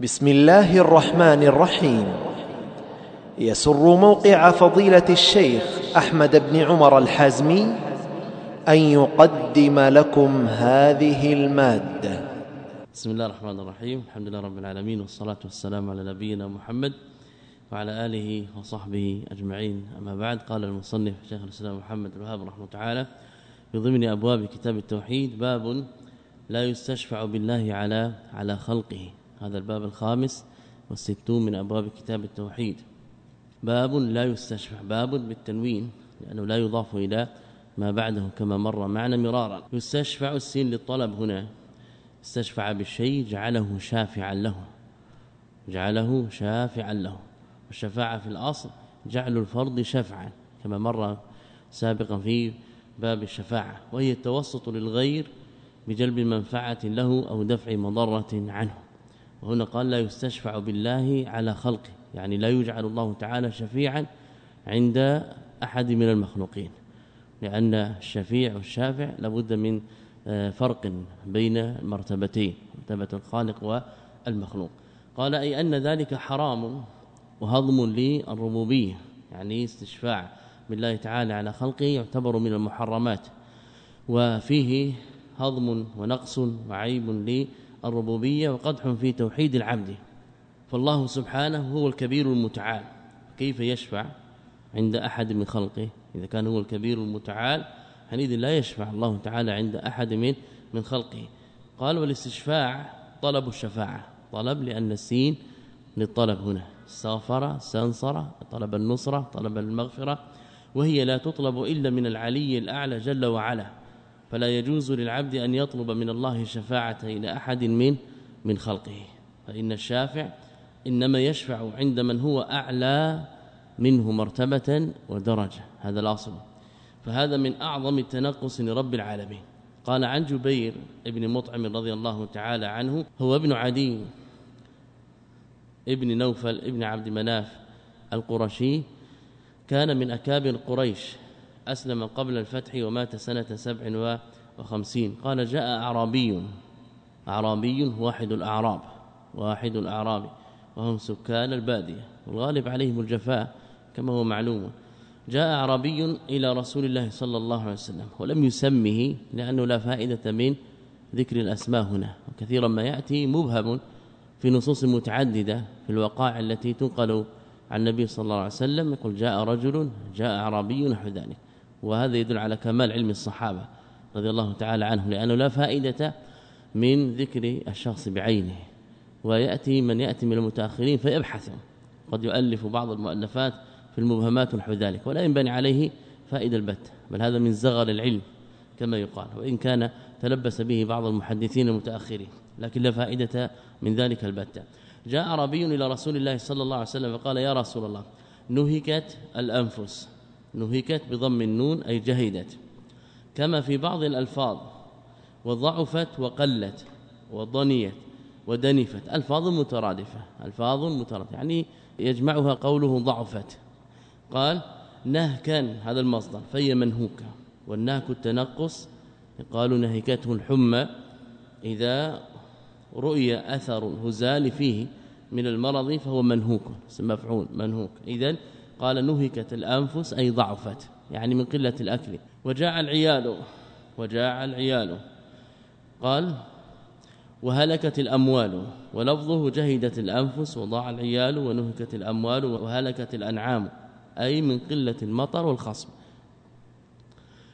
بسم الله الرحمن الرحيم. يسر موقع فضيلة الشيخ أحمد بن عمر الحازمي أن يقدم لكم هذه المادة. بسم الله الرحمن الرحيم. الحمد لله رب العالمين والصلاة والسلام على نبينا محمد وعلى آله وصحبه أجمعين. أما بعد قال المصنف شيخ الإسلام محمد الوهاب رحمه تعالى في ضمن أبواب كتاب التوحيد باب لا يستشفع بالله على على خلقه. هذا الباب الخامس والستون من أبواب كتاب التوحيد. باب لا يستشفع باب بالتنوين لأنه لا يضاف إلى ما بعده كما مر معنا مرارا. يستشفع السين للطلب هنا. استشفع بالشيء جعله شافعا له. جعله شافعا له. والشفاعة في الأصل جعل الفرض شفعا كما مر سابقا في باب الشفاعة. وهي التوسط للغير بجلب منفعة له أو دفع مضرة عنه. وهنا قال لا يستشفع بالله على خلقه يعني لا يجعل الله تعالى شفيعا عند أحد من المخلوقين لأن الشفيع والشافع لابد من آه، فرق بين المرتبتين مرتبة الخالق والمخلوق. قال أي أن ذلك حرام وهضم للربوبية يعني استشفاع بالله تعالى على خلقه يعتبر من المحرمات وفيه هضم ونقص وعيب للربوبيه وقدح في توحيد العبد. فالله سبحانه هو الكبير المتعال. كيف يشفع عند أحد من خلقه؟ إذا كان هو الكبير المتعال حينئذ لا يشفع الله تعالى عند أحد من من خلقه. قال والاستشفاع طلب الشفاعة. طلب لأن السين للطلب هنا. استغفر استنصر طلب النصرة طلب المغفرة وهي لا تطلب إلا من العلي الأعلى جل وعلا. فلا يجوز للعبد أن يطلب من الله شفاعة إلى أحد من من خلقه. فإن الشافع إنما يشفع عند من هو أعلى منه مرتبة ودرجة. هذا الأصل. فهذا من أعظم التنقص لرب العالمين. قال عن جبير ابن مطعم رضي الله تعالى عنه هو ابن عدي ابن نوفل ابن عبد مناف القرشي كان من أكابر قريش. أسلم قبل الفتح ومات سنة سبع وخمسين. قال جاء أعرابي. أعرابي واحد الأعراب واحد الأعراب وهم سكان البادية والغالب عليهم الجفاء كما هو معلوم. جاء أعرابي إلى رسول الله صلى الله عليه وسلم ولم يسمه لأنه لا فائدة من ذكر الأسماء هنا وكثيرا ما يأتي مبهم في نصوص متعددة في الوقائع التي تنقل عن النبي صلى الله عليه وسلم. يقول جاء رجل جاء أعرابي نحو ذلك. وهذا يدل على كمال علم الصحابة رضي الله تعالى عنه لأنه لا فائدة من ذكر الشخص بعينه. ويأتي من يأتي من المتأخرين فيبحث قد يؤلف بعض المؤلفات في المبهمات ونحو ذلك ولا ينبني عليه فائدة البت بل هذا من زغر العلم كما يقال. وإن كان تلبس به بعض المحدثين المتأخرين لكن لا فائدة من ذلك البتة. جاء عربي إلى رسول الله صلى الله عليه وسلم فقال يا رسول الله نهكت الأنفس. نهكت بضم النون أي جهدت. كما في بعض الألفاظ وضعفت وقلت وضنيت ودنفت. ألفاظ مترادفة ألفاظ مترادفة يعني يجمعها قوله ضعفت. قال نهكا هذا المصدر فهي منهوكة. والنهك التنقص قالوا نهكته الحمى إذا رؤي أثر الهزال فيه من المرض فهو منهوك مفعول منهوك. اذا قال نهكت الأنفس أي ضعفت يعني من قلة الأكل. وجاء العيال وجاء العيال. قال وهلكت الأموال. ولفظه جهدت الأنفس وضاع العيال ونهكت الأموال وهلكت الأنعام. أي من قلة المطر والخصم.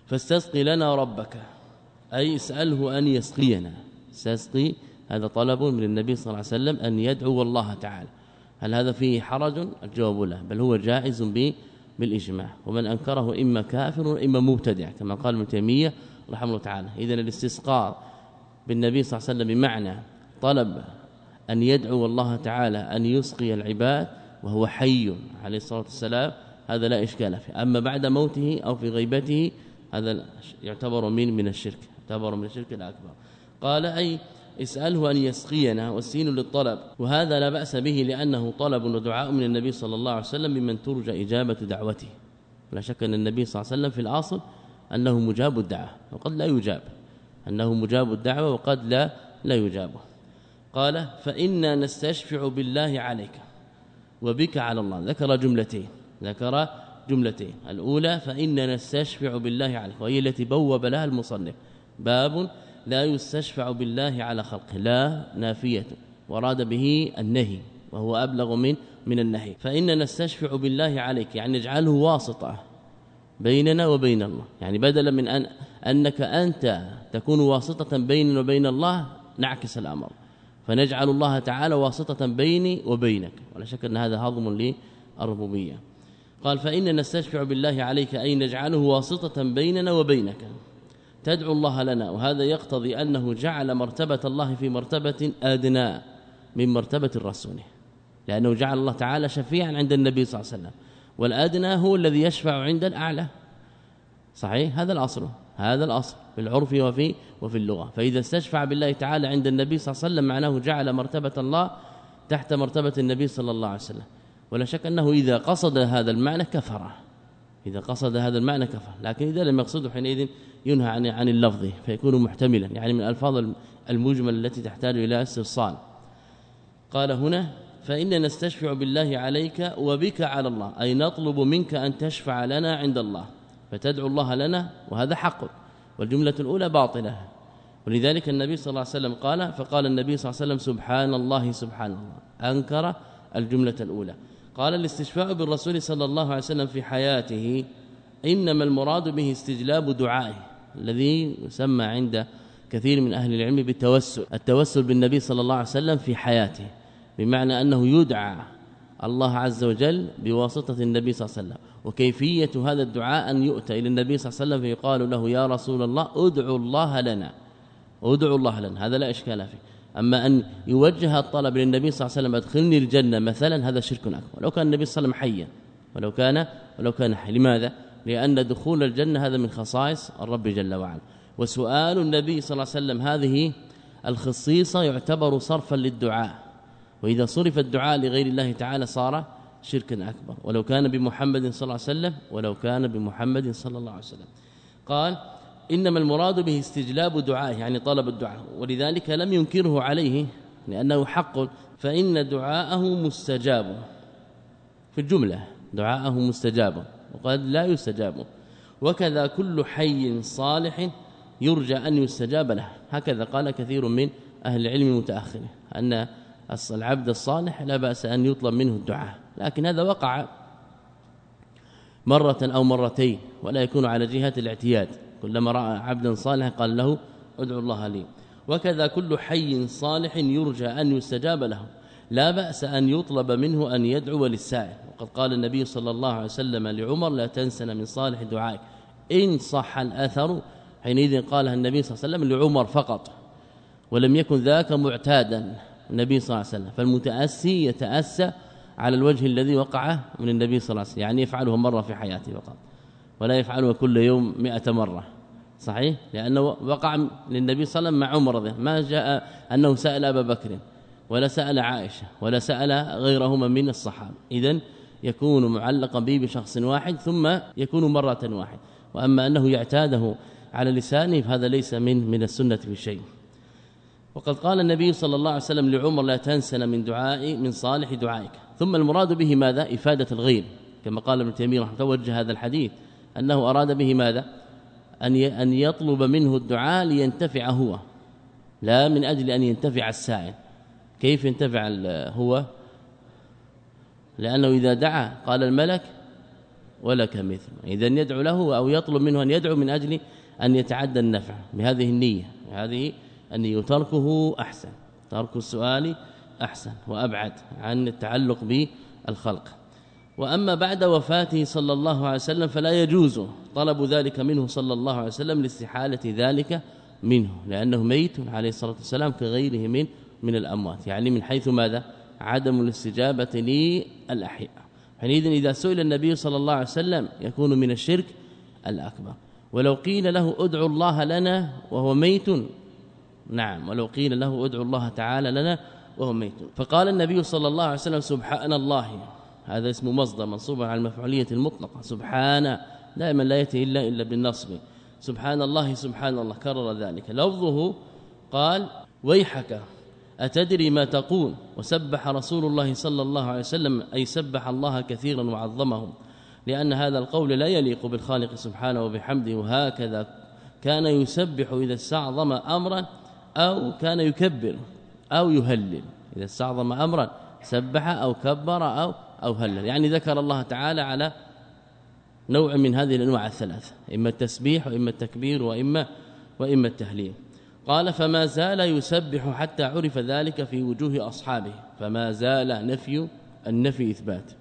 فاستسقي لنا ربك. أي اسأله أن يسقينا. استسقي هذا طلب من النبي صلى الله عليه وسلم أن يدعو الله تعالى. هل هذا فيه حرج؟ الجواب لا بل هو جائز به بالإجماع. ومن أنكره إما كافر وإما مبتدع كما قال ابن تيمية رحمه الله تعالى. اذا الاستسقاء بالنبي صلى الله عليه وسلم بمعنى طلب أن يدعو الله تعالى أن يسقي العباد وهو حي عليه الصلاة والسلام هذا لا إشكال فيه. أما بعد موته أو في غيبته هذا يعتبر من من الشرك يعتبر من الشرك الأكبر. قال أي اسأله أن يسقينا والسين للطلب. وهذا لا بأس به لأنه طلب ودعاء من النبي صلى الله عليه وسلم ممن ترجى إجابة دعوته. لا شك أن النبي صلى الله عليه وسلم في الاصل أنه مجاب الدعوة وقد لا يجاب. أنه مجاب الدعوة وقد لا لا يجابه. قال فإنا نستشفع بالله عليك وبك على الله. ذكر جملتين ذكر جملتين. الأولى فإننا نستشفع بالله عليك. وهي التي بوب لها المصنف. باب لا يستشفع بالله على خلقه. لا نافية. وراد به النهي وهو أبلغ من من النهي. فإننا نستشفع بالله عليك يعني نجعله واسطة بيننا وبين الله. يعني بدلا من أن أنك أنت تكون واسطة بيننا وبين الله نعكس الأمر. فنجعل الله تعالى واسطة بيني وبينك. ولا شك أن هذا هضم للربوبية. قال فإننا نستشفع بالله عليك أي نجعله واسطة بيننا وبينك. تدعو الله لنا وهذا يقتضي أنه جعل مرتبة الله في مرتبة أدنى من مرتبة الرسول لأنه جعل الله تعالى شفيعا عند النبي صلى الله عليه وسلم والأدنى هو الذي يشفع عند الأعلى. صحيح؟ هذا الأصل هذا الأصل في العرف وفي وفي اللغة. فإذا استشفع بالله تعالى عند النبي صلى الله عليه وسلم معناه جعل مرتبة الله تحت مرتبة النبي صلى الله عليه وسلم. ولا شك أنه إذا قصد هذا المعنى كفر إذا قصد هذا المعنى كفر لكن إذا لم يقصده حينئذ ينهى عن عن اللفظ فيكون محتملا يعني من الألفاظ المجمل التي تحتاج إلى استفصال. قال هنا فإننا نستشفع بالله عليك وبك على الله أي نطلب منك أن تشفع لنا عند الله فتدعو الله لنا وهذا حق والجملة الأولى باطلة. ولذلك النبي صلى الله عليه وسلم قال فقال النبي صلى الله عليه وسلم سبحان الله سبحان الله. أنكر الجملة الأولى. قال الاستشفاء بالرسول صلى الله عليه وسلم في حياته إنما المراد به استجلاب دعائه. الذي يسمى عند كثير من أهل العلم بالتوسل التوسل بالنبي صلى الله عليه وسلم في حياته بمعنى أنه يدعى الله عز وجل بواسطة النبي صلى الله عليه وسلم وكيفية هذا الدعاء أن يؤتى إلى النبي صلى الله عليه وسلم فيقال له يا رسول الله ادعو الله لنا ادعو الله لنا هذا لا إشكال فيه. أما أن يوجه الطلب للنبي صلى الله عليه وسلم أدخلني الجنة مثلا هذا شرك أكبر. ولو كان النبي صلى الله عليه وسلم حيا ولو كان ولو كان حي لماذا؟ لأن دخول الجنة هذا من خصائص الرب جل وعلا. وسؤال النبي صلى الله عليه وسلم هذه الخصيصة يعتبر صرفا للدعاء. وإذا صرف الدعاء لغير الله تعالى صار شركا أكبر. ولو كان بمحمد صلى الله عليه وسلم ولو كان بمحمد صلى الله عليه وسلم. قال إنما المراد به استجلاب دعائه يعني طلب الدعاء. ولذلك لم ينكره عليه لأنه حق. فإن دعاءه مستجاب. في الجملة دعاءه مستجاب. وقد لا يستجاب. وكذا كل حي صالح يرجى أن يستجاب له. هكذا قال كثير من أهل العلم المتأخرين أن العبد الصالح لا بأس أن يطلب منه الدعاء. لكن هذا وقع مرة أو مرتين ولا يكون على جهة الاعتياد. كلما رأى عبدا صالحا قال له ادعو الله لي. وكذا كل حي صالح يرجى أن يستجاب له. لا بأس أن يطلب منه أن يدعو للسائل. وقد قال النبي صلى الله عليه وسلم لعمر لا تنسن من صالح دعائك. إن صح الأثر حينئذ قالها النبي صلى الله عليه وسلم لعمر فقط ولم يكن ذاك معتادا النبي صلى الله عليه وسلم فالمتأسي يتأسى على الوجه الذي وقع من النبي صلى الله عليه وسلم يعني يفعله مرة في حياته فقط ولا يفعله كل يوم مئة مرة صحيح؟ لأنه وقع للنبي صلى الله عليه وسلم مع عمر ما جاء أنه سأل أبا بكر ولا سأل عائشة ولا سأل غيرهما من الصحابة اذا يكون معلقا به بشخص واحد ثم يكون مرة واحدة وأما أنه يعتاده على لسانه فهذا ليس من من السنة في شيء. وقد قال النبي صلى الله عليه وسلم لعمر لا تنسن من دعائي من صالح دعائك. ثم المراد به ماذا؟ إفادة الغير. كما قال ابن تيمية رحمه الله وجه هذا الحديث. أنه أراد به ماذا؟ أن أن يطلب منه الدعاء لينتفع هو. لا من أجل أن ينتفع السائل. كيف ينتفع هو؟ لأنه إذا دعا قال الملك ولك مثل. إذا يدعو له أو يطلب منه أن يدعو من أجل أن يتعدى النفع. بهذه النية هذه النية. تركه أحسن ترك السؤال أحسن وأبعد عن التعلق بالخلق. وأما بعد وفاته صلى الله عليه وسلم فلا يجوز طلب ذلك منه صلى الله عليه وسلم لاستحالة ذلك منه لأنه ميت عليه الصلاة والسلام كغيره من من الأموات. يعني من حيث ماذا؟ عدم الاستجابة للاحياء حينئذ إذا سئل النبي صلى الله عليه وسلم يكون من الشرك الأكبر. ولو قيل له ادعو الله لنا وهو ميت. نعم ولو قيل له ادعو الله تعالى لنا وهو ميت. فقال النبي صلى الله عليه وسلم سبحان الله. هذا اسم مصدر منصوب على المفعولية المطلقة. سبحان دائما لا يأتي إلا إلا بالنصب. سبحان الله سبحان الله كرر ذلك. لفظه قال ويحك. أتدري ما تقول؟ وسبح رسول الله صلى الله عليه وسلم أي سبح الله كثيرا وعظمه لأن هذا القول لا يليق بالخالق سبحانه وبحمده. وهكذا كان يسبح إذا استعظم أمرا أو كان يكبر أو يهلل. إذا استعظم أمرا سبح أو كبر أو أو هلل. يعني ذكر الله تعالى على نوع من هذه الأنواع الثلاثة إما التسبيح وإما التكبير واما وإما التهليل. قال فما زال يسبح حتى عرف ذلك في وجوه أصحابه فما زال نفي النفي إثبات.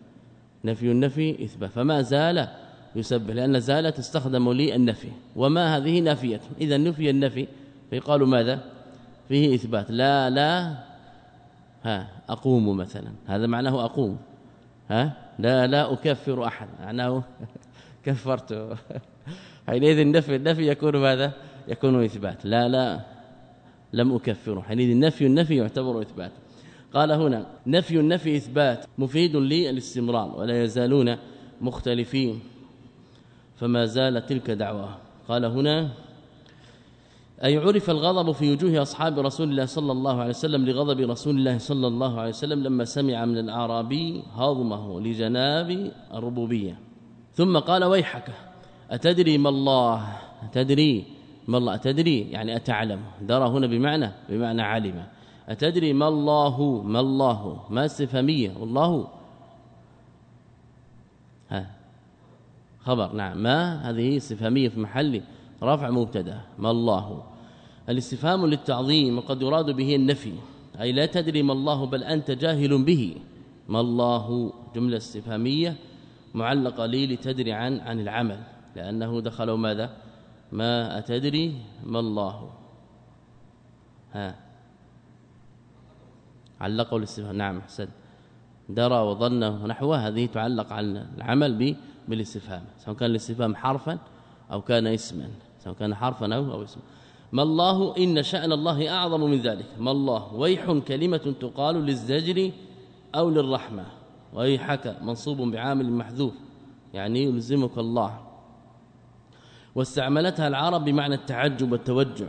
نفي النفي إثبات. فما زال يسبح لأن زال تستخدم لي النفي. وما هذه نافية؟ إذا نفي النفي فيقال ماذا؟ فيه إثبات. لا لا ها أقوم مثلا. هذا معناه أقوم. ها؟ لا لا أكفر أحد. معناه كفرت. حينئذ النفي النفي يكون ماذا؟ يكون إثبات. لا لا. لم أكفره. حينئذ النفي النفي يعتبر إثبات. قال هنا نفي النفي إثبات. مفيد للاستمرار ولا يزالون مختلفين. فما زالت تلك دعواه قال هنا أي عرف الغضب في وجوه أصحاب رسول الله صلى الله عليه وسلم لغضب رسول الله صلى الله عليه وسلم لما سمع من الأعرابي هضمه لجناب الربوبية. ثم قال ويحك أتدري ما الله؟ أتدري ما الله أتدري؟ يعني أتعلم. درى هنا بمعنى بمعنى علم أتدري ما الله ما الله؟ ما استفهامية. والله. ها. خبر. نعم. ما؟ هذه استفهامية في محل رفع مبتدا. ما الله. الاستفهام للتعظيم وقد يراد به النفي. أي لا تدري ما الله بل أنت جاهل به. ما الله. جملة استفهامية معلقة لي لتدري عن عن العمل. لأنه دخلوا ماذا؟ ما أتدري ما الله. ها. علقوا الاستفهام. نعم أحسن. درى وظن ونحوها هذه تعلق على العمل بالاستفهام سواء كان الاستفهام حرفا أو كان اسما سواء كان حرفا أو, أو اسما. ما الله إن شأن الله أعظم من ذلك. ما الله ويح كلمة تقال للزجر أو للرحمة. ويحك منصوب بعامل محذوف يعني يلزمك الله. واستعملتها العرب بمعنى التعجب والتوجع.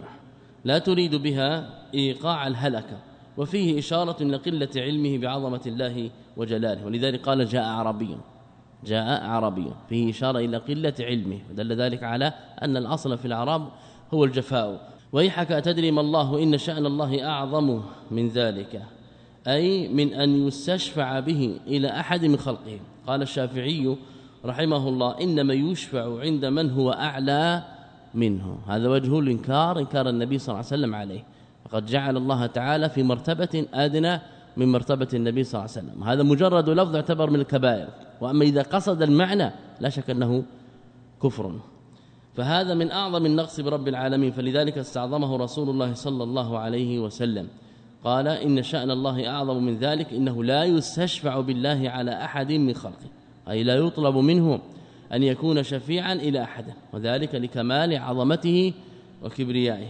لا تريد بها إيقاع الهلكه وفيه إشارة لقلة علمه بعظمة الله وجلاله. ولذلك قال جاء عربي جاء عربي. فيه إشارة إلى قلة علمه ودل ذلك على أن الأصل في الاعراب هو الجفاء. ويحك تدري ما الله إن شأن الله أعظم من ذلك أي من أن يستشفع به إلى أحد من خلقه. قال الشافعي رحمه الله إنما يشفع عند من هو أعلى منه. هذا وجه الإنكار إنكار النبي صلى الله عليه وسلم عليه. فقد جعل الله تعالى في مرتبة أدنى من مرتبة النبي صلى الله عليه وسلم. هذا مجرد لفظ يعتبر من الكبائر. وأما إذا قصد المعنى لا شك أنه كفر. فهذا من أعظم النقص برب العالمين. فلذلك استعظمه رسول الله صلى الله عليه وسلم. قال إن شأن الله أعظم من ذلك إنه لا يستشفع بالله على أحد من خلقه. أي لا يطلب منه أن يكون شفيعا إلى أحد وذلك لكمال عظمته وكبريائه.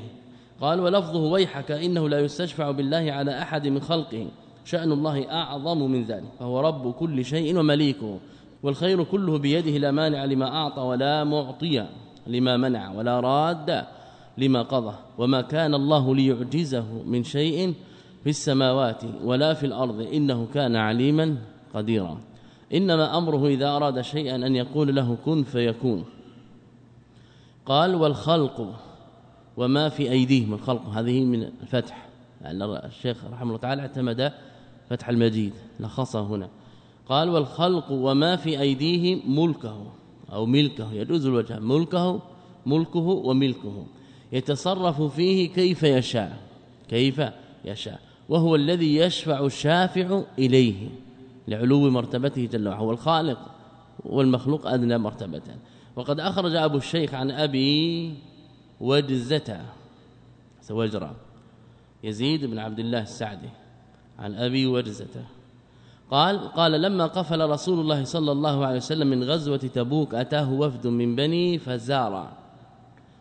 قال ولفظه ويحك إنه لا يستشفع بالله على أحد من خلقه شأن الله أعظم من ذلك فهو رب كل شيء ومليكه والخير كله بيده لا مانع لما أعطى ولا معطي لما منع ولا راد لما قضى وما كان الله ليعجزه من شيء في السماوات ولا في الأرض إنه كان عليما قديرا. إنما أمره إذا أراد شيئا أن يقول له كن فيكون. قال والخلق وما في أيديهم. الخلق هذه من الفتح. يعني الشيخ رحمه الله تعالى اعتمد فتح المجيد. لخصه هنا. قال والخلق وما في أيديهم ملكه. أو ملكه. يجوز الوجه. ملكه ملكه وملكه. يتصرف فيه كيف يشاء. كيف يشاء. وهو الذي يشفع الشافع إليه. لعلو مرتبته جل وعلا هو الخالق والمخلوق أدنى مرتبة. وقد أخرج أبو الشيخ عن أبي وجزة سوجرا يزيد بن عبد الله السعدي عن أبي وجزة. قال قال لما قفل رسول الله صلى الله عليه وسلم من غزوة تبوك أتاه وفد من بني فزارا.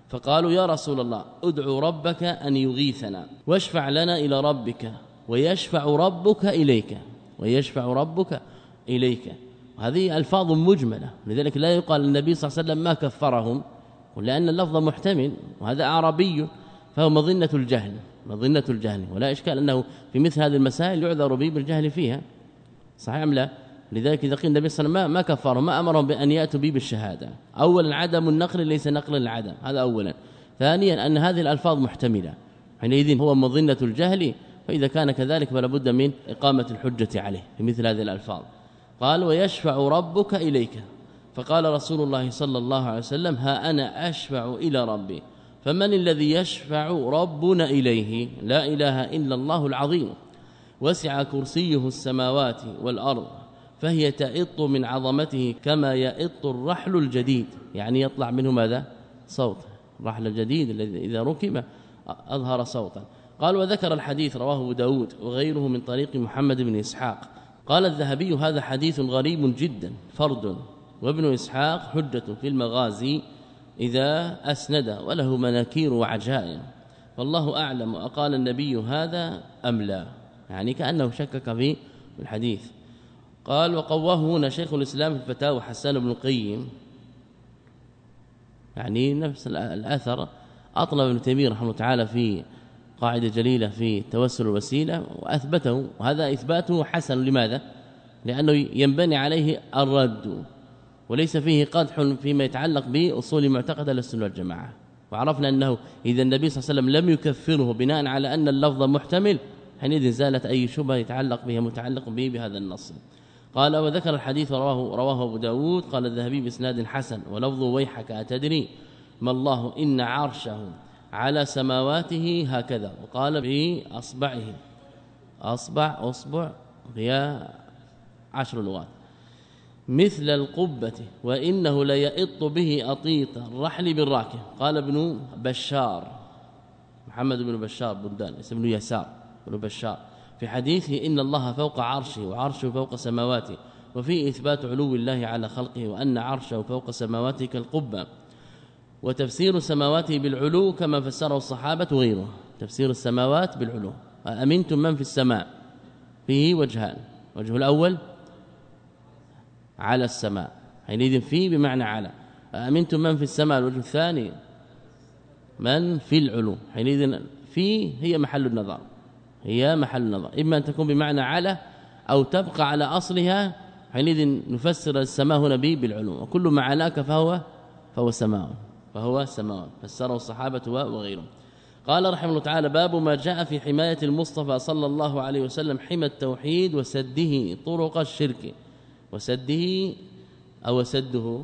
فقالوا يا رسول الله ادعو ربك أن يغيثنا واشفع لنا إلى ربك ويشفع ربك إليك. ويشفع ربك إليك. هذه ألفاظ مجملة. لذلك لا يقال النبي صلى الله عليه وسلم ما كفرهم ولان اللفظ محتمل وهذا عربي فهو مظنة الجهل مظنة الجهل. ولا إشكال أنه في مثل هذه المسائل يعذر به بالجهل فيها. صحيح أم لا؟ لذلك إذا قيل النبي صلى الله عليه وسلم ما كفرهم ما أمرهم بأن يأتوا به بالشهادة. اولا عدم النقل ليس نقل العدم هذا اولا. ثانيا أن هذه الألفاظ محتملة. حينئذ هو مظنة الجهل فإذا كان كذلك فلا بد من إقامة الحجة عليه في مثل هذه الألفاظ. قال ويشفع ربك إليك. فقال رسول الله صلى الله عليه وسلم ها أنا أشفع إلى ربي. فمن الذي يشفع ربنا إليه؟ لا إله إلا الله العظيم. وسع كرسيه السماوات والأرض فهي تئط من عظمته كما يئط الرحل الجديد. يعني يطلع منه ماذا؟ صوت. الرحل الجديد الذي إذا ركب أظهر صوتا. قال وذكر الحديث رواه أبو داود وغيره من طريق محمد بن إسحاق. قال الذهبي هذا حديث غريب جدا فرد. وابن إسحاق حجة في المغازي إذا أسند وله مناكير وعجائب والله أعلم أقال النبي هذا أم لا. يعني كأنه شكك في الحديث. قال وقواه هنا شيخ الإسلام في الفتاوى حسان بن القيم. يعني نفس الأثر. أطلب ابن تيمية رحمه الله تعالى في قاعدة جليلة في توسل الوسيلة وأثبته. وهذا إثباته حسن. لماذا؟ لأنه ينبني عليه الرد وليس فيه قدح فيما يتعلق بأصول معتقد السنة والجماعة. وعرفنا أنه إذا النبي صلى الله عليه وسلم لم يكفره بناء على أن اللفظ محتمل حينئذ زالت أي شبهة يتعلق بها متعلق به بهذا النص. قال وذكر الحديث رواه رواه أبو داود. قال الذهبي بإسناد حسن ولفظ ويحك أتدري؟ ما الله إن عرشه. على سماواته هكذا. وقال باصبعه أصبع أصبع هي عشر لغات. مثل القبة وإنه ليئط به أطيط الرحل بالراكب قال ابن بشار محمد بن بشار بندان اسمه يسار بن بشار. في حديثه إن الله فوق عرشه وعرشه فوق سماواته. وفي إثبات علو الله على خلقه وأن عرشه فوق سماواته كالقبة. وتفسير سماواته بالعلو كما فسره الصحابة وغيره. تفسير السماوات بالعلو. أمنتم من في السماء؟ فيه وجهان. وجه الأول على السماء. حينئذ في بمعنى على. أمنتم من في السماء؟ الوجه الثاني من في العلو. حينئذ في هي محل النظر. هي محل النظر. إما أن تكون بمعنى على أو تبقى على أصلها حينئذ نفسر السماء هنا بالعلو. وكل ما علاك فهو فهو سماء. فهو سماء فسره الصحابة وغيرهم. قال رحمه الله تعالى باب ما جاء في حماية المصطفى صلى الله عليه وسلم حمى التوحيد وسده طرق الشرك. وسده أو سده؟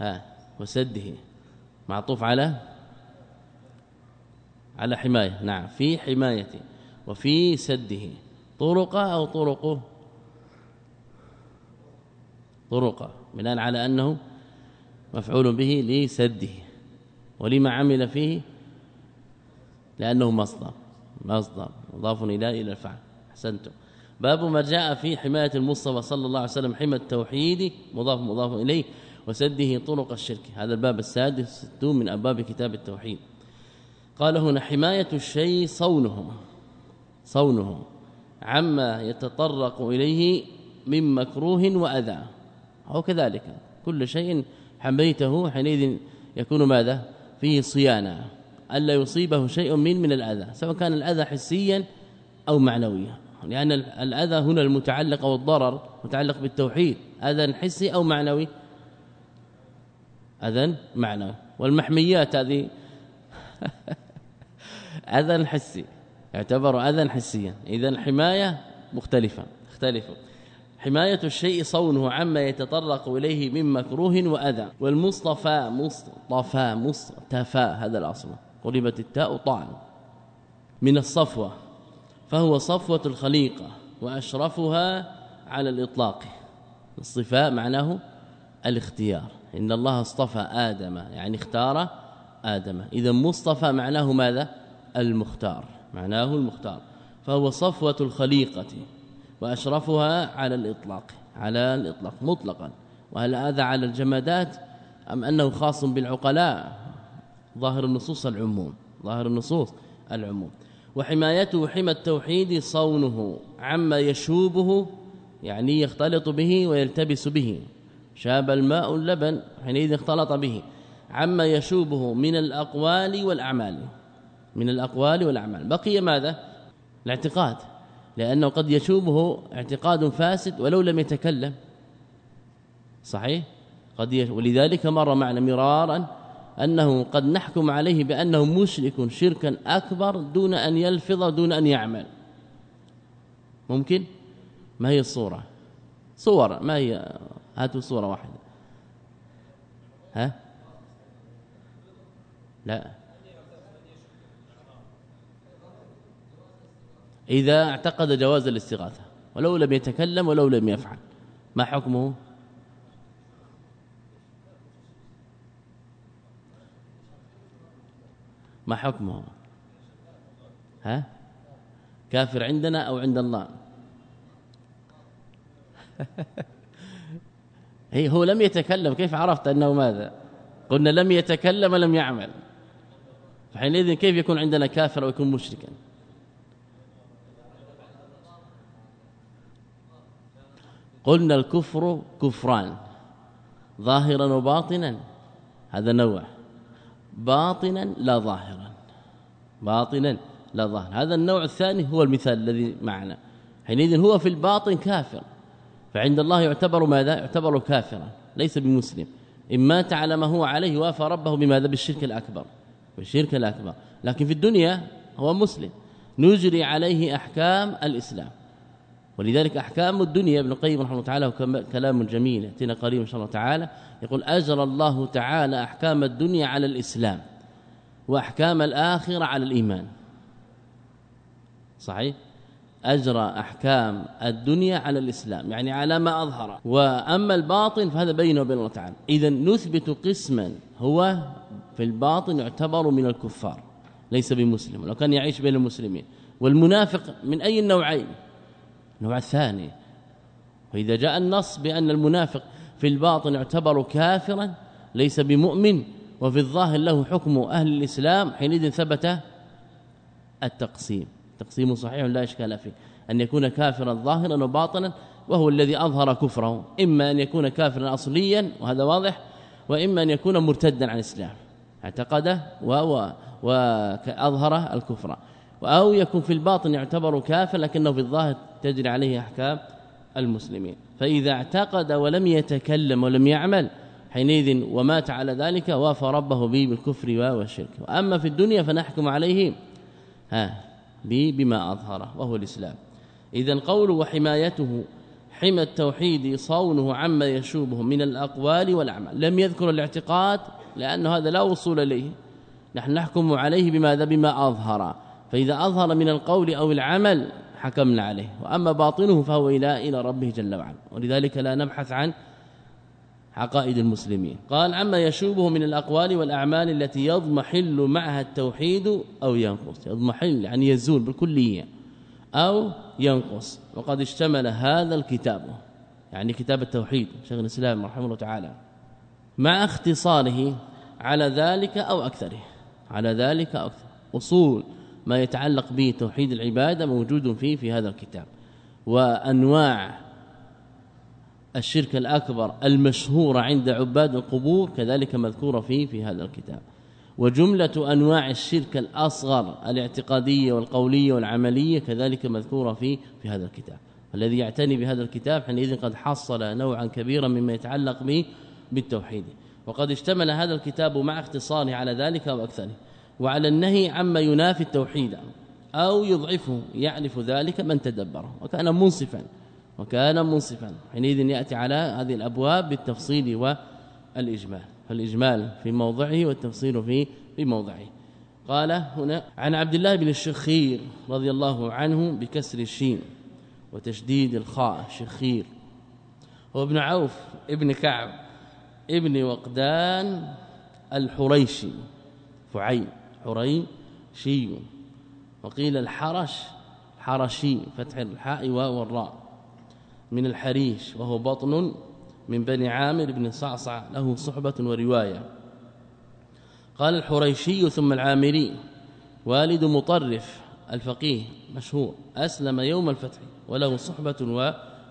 ها وسده. معطوف على؟ على حماية. نعم في حماية. وفي سده. طرق أو طرق؟ طرق. بناء على أنه مفعول به لسده ولما عمل فيه لأنه مصدر مصدر مضاف إلى إلى الفعل. أحسنتم. باب ما جاء في حماية المصطفى صلى الله عليه وسلم حمى التوحيد مضاف مضاف إليه وسده طرق الشرك. هذا الباب السادس من أبواب كتاب التوحيد. قال هنا حماية الشيء صونه صونه عما يتطرق إليه من مكروه وأذى. أو كذلك. كل شيء حميته حينئذ يكون ماذا؟ فيه صيانة. ألا يصيبه شيء من من الأذى سواء كان الأذى حسيا أو معنويا. لأن الأذى هنا المتعلق أو الضرر متعلق بالتوحيد. أذى حسي أو معنوي؟ أذى معنوي. والمحميات هذه أذى حسي يعتبر أذى حسيا. إذا الحماية مختلفة تختلف حماية الشيء صونه عما يتطرق إليه من مكروه وأذى. والمصطفى مصطفى مصطفى هذا الأصل. قلبت التاء طعن. من الصفوة فهو صفوة الخليقة وأشرفها على الإطلاق. الصفاء معناه الاختيار. إن الله اصطفى آدم يعني اختار آدم. إذا مصطفى معناه ماذا؟ المختار. معناه المختار. فهو صفوة الخليقة. وأشرفها على الإطلاق على الإطلاق مطلقا. وهل هذا على الجمادات؟ أم أنه خاص بالعقلاء؟ ظاهر النصوص العموم ظاهر النصوص العموم. وحمايته حمى التوحيد صونه عما يشوبه يعني يختلط به ويلتبس به. شاب الماء اللبن حينئذ اختلط به. عما يشوبه من الأقوال والأعمال من الأقوال والأعمال. بقي ماذا؟ الاعتقاد. لأنه قد يشوبه اعتقاد فاسد ولو لم يتكلم. صحيح؟ قد يش... ولذلك مر معنا مرارا أنه قد نحكم عليه بأنه مشرك شركا أكبر دون أن يلفظ دون أن يعمل. ممكن؟ ما هي الصورة؟ صور ما هي؟ هاتوا صورة واحدة. ها؟ لا. إذا اعتقد جواز الاستغاثة ولو لم يتكلم ولو لم يفعل. ما حكمه؟ ما حكمه؟ ها؟ كافر عندنا أو عند الله؟ هي هو لم يتكلم. كيف عرفت أنه ماذا؟ قلنا لم يتكلم ولم يعمل. فحينئذ كيف يكون عندنا كافر أو يكون مشركا؟ قلنا الكفر كفران ظاهرا وباطنا هذا نوع باطنا لا ظاهرا باطنا لا ظاهر هذا النوع الثاني هو المثال الذي معنا حينئذ هو في الباطن كافر فعند الله يعتبر ماذا؟ يعتبر كافرا ليس بمسلم إن مات على ما هو عليه وآفى ربه بماذا؟ بالشرك الأكبر بالشرك الأكبر لكن في الدنيا هو مسلم نجري عليه أحكام الإسلام. ولذلك أحكام الدنيا ابن القيم رحمه الله تعالى كلام جميل يأتينا قريبا إن شاء الله تعالى. يقول أجرى الله تعالى أحكام الدنيا على الإسلام وأحكام الآخرة على الإيمان. صحيح؟ أجرى أحكام الدنيا على الإسلام يعني على ما أظهر. وأما الباطن فهذا بينه وبين الله تعالى. اذا نثبت قسما هو في الباطن يعتبر من الكفار ليس بمسلم لو كان يعيش بين المسلمين. والمنافق من أي النوعين؟ النوع الثاني وإذا جاء النص بأن المنافق في الباطن يعتبر كافرا ليس بمؤمن وفي الظاهر له حكم أهل الإسلام حينئذ ثبت التقسيم. تقسيم صحيح لا إشكال فيه. أن يكون كافرا ظاهرا وباطنا وهو الذي أظهر كفره إما أن يكون كافرا أصليا وهذا واضح وإما أن يكون مرتدا عن الإسلام. اعتقده وهو وأظهر الكفر. أو يكون في الباطن يعتبر كافر لكنه في الظاهر تجري عليه أحكام المسلمين. فإذا اعتقد ولم يتكلم ولم يعمل حينئذ ومات على ذلك وافى ربه به بالكفر والشرك. وأما في الدنيا فنحكم عليه ها بما أظهره وهو الإسلام. إذا قول وحمايته حمى التوحيد صونه عما يشوبه من الأقوال والأعمال. لم يذكر الاعتقاد لأن هذا لا وصول إليه. نحن نحكم عليه بماذا؟ بما أظهر. فإذا أظهر من القول أو العمل حكمنا عليه. وأما باطنه فهو إلى إلى ربه جل وعلا. ولذلك لا نبحث عن عقائد المسلمين. قال عما يشوبه من الأقوال والأعمال التي يضمحل معها التوحيد أو ينقص. يضمحل يعني يزول بالكلية. أو ينقص. وقد اشتمل هذا الكتاب. يعني كتاب التوحيد. شيخ الإسلام رحمه الله تعالى. مع اختصاره على ذلك أو أكثره. على ذلك أو أكثر. أصول ما يتعلق به توحيد العبادة موجود فيه في هذا الكتاب. وأنواع الشرك الأكبر المشهورة عند عباد القبور كذلك مذكورة فيه في هذا الكتاب. وجملة أنواع الشرك الأصغر الاعتقادية والقولية والعملية كذلك مذكورة فيه في هذا الكتاب. الذي يعتني بهذا الكتاب حينئذ قد حصل نوعا كبيرا مما يتعلق به بالتوحيد. وقد اشتمل هذا الكتاب مع اختصاره على ذلك واكثره وعلى النهي عما ينافي التوحيد أو يضعفه يعرف ذلك من تدبره وكان منصفا وكان منصفا. حينئذ يأتي على هذه الأبواب بالتفصيل والإجمال. فالإجمال في موضعه والتفصيل في في موضعه قال هنا عن عبد الله بن الشخير رضي الله عنه بكسر الشين وتشديد الخاء شخير. هو ابن عوف ابن كعب ابن وقدان الحريشي فعين حري شي وقيل الحرش حرشي فتح الحاء والراء من الحريش وهو بطن من بني عامر بن صعصع له صحبة ورواية. قال الحريشي ثم العامري والد مطرف الفقيه مشهور أسلم يوم الفتح وله صحبة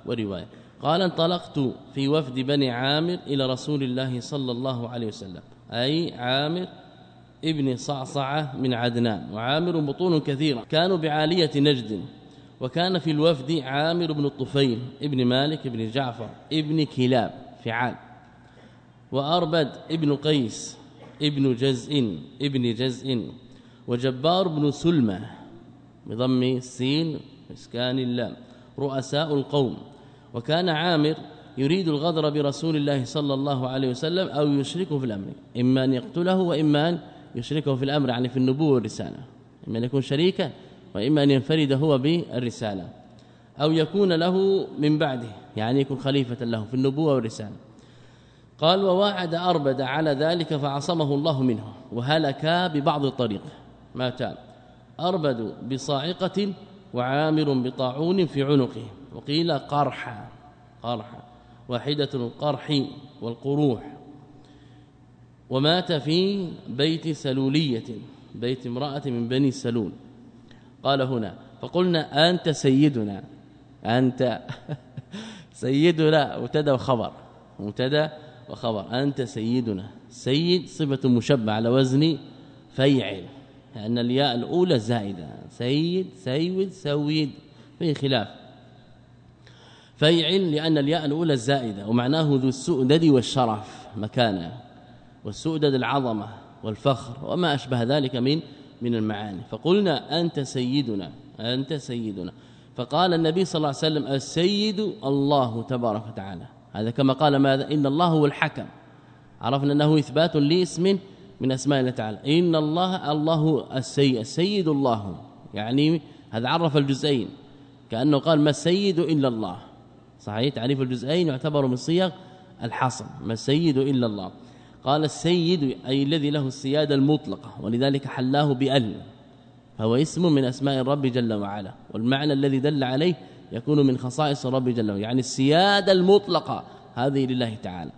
ورواية. قال انطلقت في وفد بني عامر إلى رسول الله صلى الله عليه وسلم أي عامر ابن صعصعة من عدنان وعامر بطون كثيرة. كانوا بعالية نجد وكان في الوفد عامر بن الطفيل ابن مالك بن جعفر ابن كلاب فعال. وأربد ابن قيس ابن جزء ابن جزء. وجبار بن سلمة بضم السين واسكان اللام رؤساء القوم. وكان عامر يريد الغدر برسول الله صلى الله عليه وسلم أو يشركه في الأمر إما أن يقتله وإما أن يشركه في الأمر يعني في النبوة والرسالة. إما أن يكون شريكا وإما أن ينفرد هو بالرسالة. أو يكون له من بعده يعني يكون خليفة له في النبوة والرسالة. قال وواعد أربد على ذلك فعصمه الله منه وهلك ببعض الطريق. مات أربد بصاعقة وعامر بطاعون في عنقه. وقيل قرحا. قرحا. واحدة القرح والقروح. ومات في بيت سلولية بيت امرأة من بني سلول. قال هنا فقلنا أنت سيدنا أنت سيدنا مبتدأ وخبر مبتدأ وخبر. أنت سيدنا سيد صفة مشبع على وزن فيعل لأن الياء الأولى زائدة. سيد سيد سويد في خلاف. فيعل لأن الياء الأولى الزائدة ومعناه ذو السؤدد والشرف مكانه. والسؤدد العظمة والفخر وما أشبه ذلك من من المعاني. فقلنا أنت سيدنا أنت سيدنا. فقال النبي صلى الله عليه وسلم السيد الله تبارك وتعالى. هذا كما قال ماذا؟ إن الله هو الحكم. عرفنا أنه إثبات لاسم من أسماء الله تعالى. إن الله الله السيد السيد الله. يعني هذا عرف الجزئين. كأنه قال ما السيد إلا الله. صحيح؟ تعريف الجزئين يعتبر من صيغ الحصر. ما السيد إلا الله. قال السيد أي الذي له السيادة المطلقة ولذلك حلاه بأل فهو اسم من أسماء الرب جل وعلا والمعنى الذي دل عليه يكون من خصائص الرب جل وعلا يعني السيادة المطلقة هذه لله تعالى.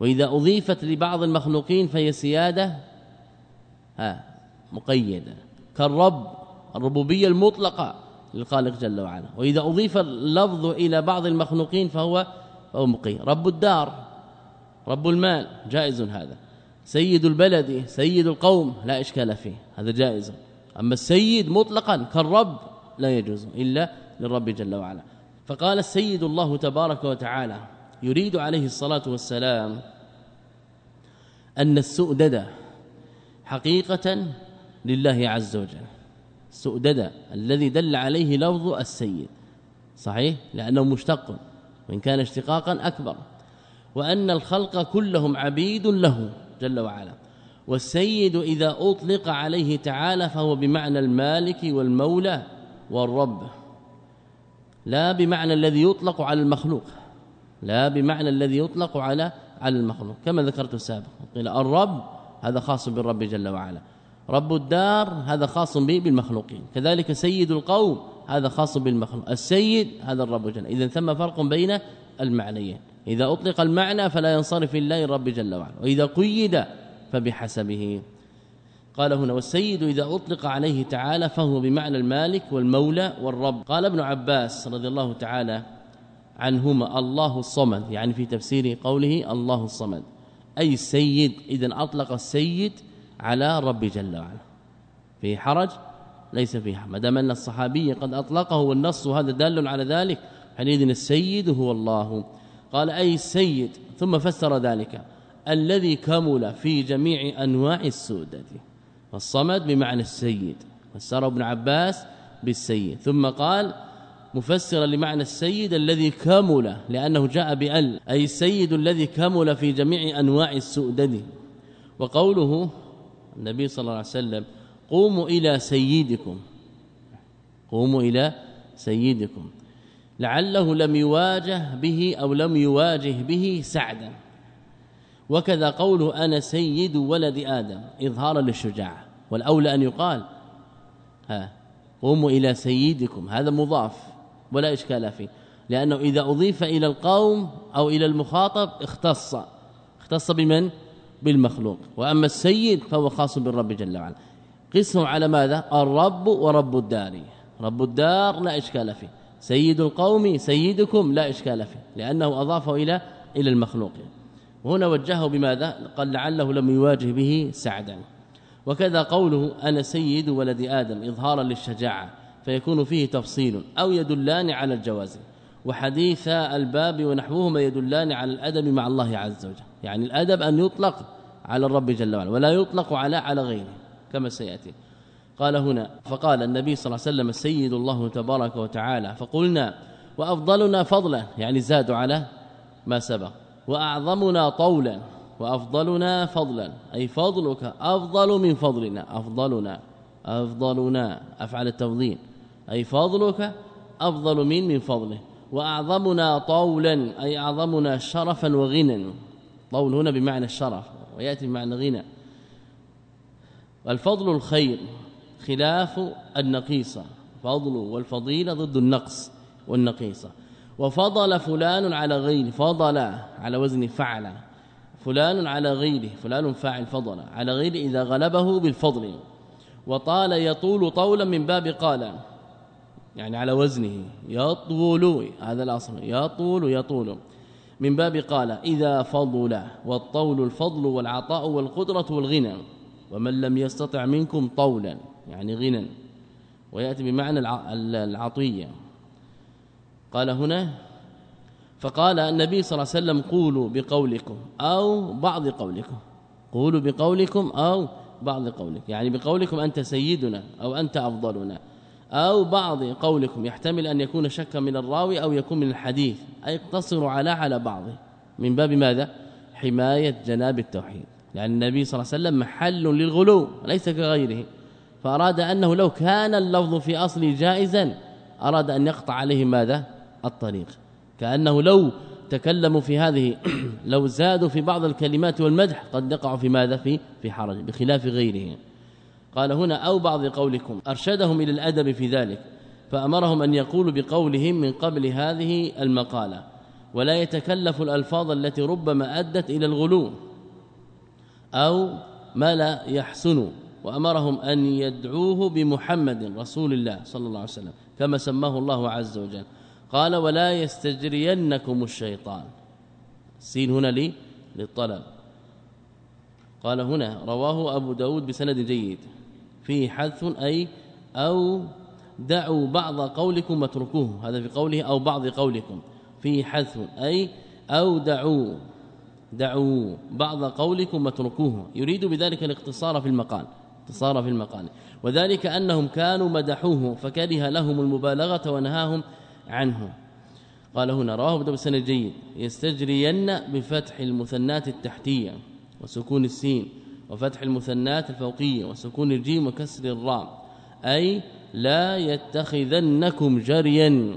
وإذا أضيفت لبعض المخلوقين فهي سيادة ها مقيدة. كالرب الربوبية المطلقة للخالق جل وعلا. وإذا أضيف اللفظ إلى بعض المخلوقين فهو فهو مقيد. رب الدار. رب المال جائز هذا. سيد البلد سيد القوم لا إشكال فيه هذا جائز. أما السيد مطلقا كالرب لا يجوز إلا للرب جل وعلا. فقال السيد الله تبارك وتعالى يريد عليه الصلاة والسلام أن السؤدد حقيقة لله عز وجل. السؤدد الذي دل عليه لفظ السيد صحيح؟ لأنه مشتق وإن كان اشتقاقا أكبر. وأن الخلق كلهم عبيد له جل وعلا. والسيد إذا أطلق عليه تعالى فهو بمعنى المالك والمولى والرب. لا بمعنى الذي يطلق على المخلوق. لا بمعنى الذي يطلق على على المخلوق. كما ذكرت سابقا. قيل الرب هذا خاص بالرب جل وعلا. رب الدار هذا خاص به بالمخلوقين. كذلك سيد القوم هذا خاص بالمخلوق. السيد هذا الرب جل. اذا ثم فرق بين المعنيين. إذا أطلق المعنى فلا ينصرف الله الرب جل وعلا. وإذا قيد فبحسبه. قال هنا والسيد إذا أطلق عليه تعالى فهو بمعنى المالك والمولى والرب. قال ابن عباس رضي الله تعالى عنهما الله الصمد. يعني في تفسير قوله الله الصمد. أي السيد. إذا أطلق السيد على رب جل وعلا. في حرج؟ ليس فيها. ما دام أن الصحابي قد أطلقه والنص هذا دال على ذلك حينئذ السيد هو الله. قال أي السيد ثم فسر ذلك الذي كمل في جميع أنواع السودة. والصمد بمعنى السيد. فسر ابن عباس بالسيد. ثم قال مفسرا لمعنى السيد الذي كمل لأنه جاء بأل أي السيد الذي كمل في جميع أنواع السؤدد وقوله النبي صلى الله عليه وسلم قوموا إلى سيدكم. قوموا إلى سيدكم. لعله لم يواجه به أو لم يواجه به سعدا. وكذا قوله أنا سيد ولد آدم إظهارا للشجاعة. والأولى أن يقال ها قوموا إلى سيدكم. هذا مضاف ولا إشكال فيه. لأنه إذا أضيف إلى القوم أو إلى المخاطب اختص. اختص بمن؟ بالمخلوق. وأما السيد فهو خاص بالرب جل وعلا. قسمه على ماذا؟ الرب ورب الدار. رب الدار لا إشكال فيه. سيد القوم سيدكم لا إشكال فيه لأنه اضافه إلى إلى المخلوق. وهنا وجهه بماذا؟ قال لعله لم يواجه به سعدا. وكذا قوله أنا سيد ولد آدم إظهارا للشجاعة فيكون فيه تفصيل أو يدلان على الجواز. وحديث الباب ونحوهما يدلان على الأدب مع الله عز وجل. يعني الأدب أن يطلق على الرب جل وعلا ولا يطلق على على غيره كما سيأتي. قال هنا فقال النبي صلى الله عليه وسلم السيد الله تبارك وتعالى فقلنا وأفضلنا فضلا يعني زادوا على ما سبق وأعظمنا طولا وأفضلنا فضلا أي فضلك أفضل من فضلنا أفضلنا أفضلنا أفعل التفضيل أي فضلك أفضل من من فضله وأعظمنا طولا أي أعظمنا شرفا وغنى طول هنا بمعنى الشرف ويأتي بمعنى غنى والفضل الخير خلاف النقيصة فضل والفضيلة ضد النقص والنقيصة. وفضل فلان على غيره فضل على وزن فعل. فلان على غيره فلان فاعل فضل. على غيره إذا غلبه بالفضل. وطال يطول طولا من باب قال. يعني على وزنه. يطول هذا الأصل. يطول يطول. من باب قال إذا فضل والطول الفضل والعطاء والقدرة والغنى. ومن لم يستطع منكم طولا. يعني غنى ويأتي بمعنى العطية. قال هنا فقال النبي صلى الله عليه وسلم قولوا بقولكم أو بعض قولكم. قولوا بقولكم أو بعض قولك يعني بقولكم أنت سيدنا أو أنت أفضلنا أو بعض قولكم. يحتمل أن يكون شكا من الراوي أو يكون من الحديث. أي اقتصروا على على بعض. من باب ماذا؟ حماية جناب التوحيد. لأن النبي صلى الله عليه وسلم محل للغلو ليس كغيره. فأراد أنه لو كان اللفظ في أصله جائزا أراد أن يقطع عليه ماذا؟ الطريق. كأنه لو تكلموا في هذه لو زادوا في بعض الكلمات والمدح قد يقع في ماذا؟ في في حرج بخلاف غيره. قال هنا أو بعض قولكم أرشدهم إلى الأدب في ذلك فأمرهم أن يقولوا بقولهم من قبل هذه المقالة. ولا يتكلف الألفاظ التي ربما أدت إلى الغلو أو ما لا يحسن. وأمرهم أن يدعوه بمحمد رسول الله صلى الله عليه وسلم كما سماه الله عز وجل. قال ولا يستجرينكم الشيطان. سين هنا لي للطلب. قال هنا رواه أبو داود بسند جيد. فيه حذف أي أو دعوا بعض قولكم واتركوه. هذا في قوله أو بعض قولكم. فيه حذف أي أو دعوا. دعوا بعض قولكم واتركوه. يريد بذلك الاقتصار في المقال. اختصار في المقال. وذلك أنهم كانوا مدحوه فكره لهم المبالغة ونهاهم عنه. قال هنا رواه ابن بسند جيد يستجرين بفتح المثنات التحتية وسكون السين وفتح المثنات الفوقية وسكون الجيم وكسر الراء. أي لا يتخذنكم جريا.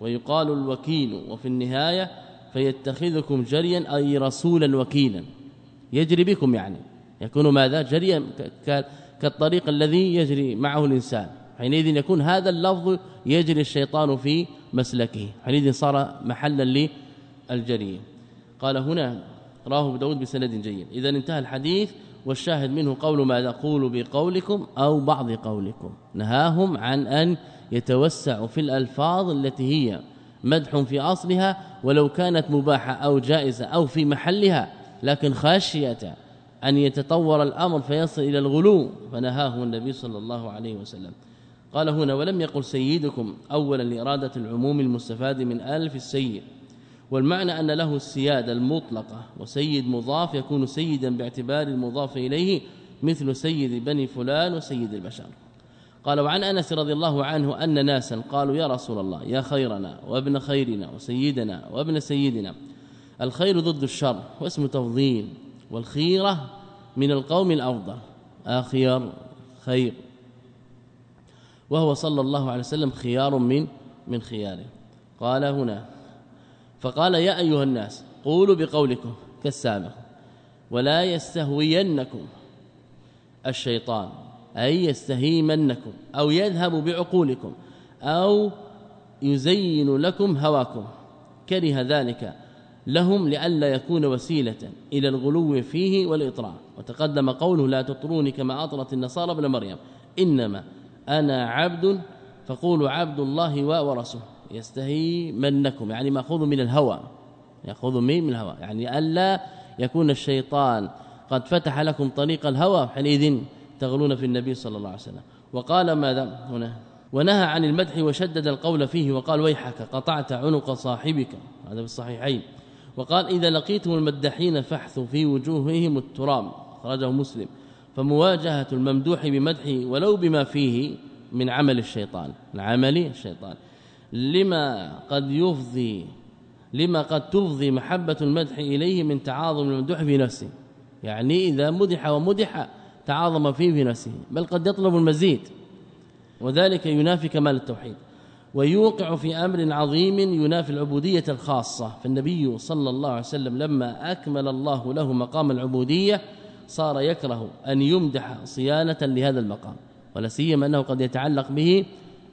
ويقال الوكيل وفي النهاية فيتخذكم جريا أي رسولا وكيلا. يجري بكم يعني. يكون ماذا؟ جريا كالطريق الذي يجري معه الإنسان. حينئذ يكون هذا اللفظ يجري الشيطان في مسلكه. حينئذ صار محلا للجري قال هنا راه أبو داود بسند جيد. إذا انتهى الحديث والشاهد منه قول ما يقول بقولكم أو بعض قولكم. نهاهم عن أن يتوسعوا في الألفاظ التي هي مدح في أصلها ولو كانت مباحة أو جائزة أو في محلها لكن خاشية أن يتطور الأمر فيصل إلى الغلو فنهاه النبي صلى الله عليه وسلم. قال هنا ولم يقل سيدكم اولا لإرادة العموم المستفاد من آلف السيد والمعنى أن له السيادة المطلقة وسيد مضاف يكون سيدا باعتبار المضاف إليه مثل سيد بني فلان وسيد البشر. قال وعن أنس رضي الله عنه أن ناسا قالوا يا رسول الله يا خيرنا وابن خيرنا وسيدنا وابن سيدنا الخير ضد الشر واسم تفضيل. والخيرة من القوم الأفضل. آخير خير. وهو صلى الله عليه وسلم خيار من من خياره. قال هنا فقال يا أيها الناس قولوا بقولكم كالسابق ولا يستهوينكم الشيطان أي يستهيمنكم أو يذهب بعقولكم أو يزين لكم هواكم. كره ذلك لهم لئلا يكون وسيلة إلى الغلو فيه والإطراء. وتقدم قوله لا تطروني كما أطرت النصارى ابن مريم. إنما أنا عبد فقولوا عبد الله ورسوله. يستهي منكم يعني مأخوذ من الهوى. يأخذ من من الهوى. يعني ألا يكون الشيطان قد فتح لكم طريق الهوى حينئذ تغلون في النبي صلى الله عليه وسلم. وقال ماذا؟ هنا. ونهى عن المدح وشدد القول فيه وقال ويحك قطعت عنق صاحبك. هذا في الصحيحين. وقال إذا لقيتم المدحين فاحثوا في وجوههم التراب. خرجه مسلم. فمواجهة الممدوح بمدحه ولو بما فيه من عمل الشيطان. العمل الشيطان. لما قد يفضي لما قد تفضي محبة المدح إليه من تعاظم الممدوح في نفسه. يعني إذا مدح ومدح تعاظم فيه في نفسه. بل قد يطلب المزيد. وذلك ينافي كمال التوحيد. ويوقع في أمر عظيم ينافي العبودية الخاصة. فالنبي صلى الله عليه وسلم لما أكمل الله له مقام العبودية صار يكره أن يمدح صيانة لهذا المقام ولا سيما أنه قد يتعلق به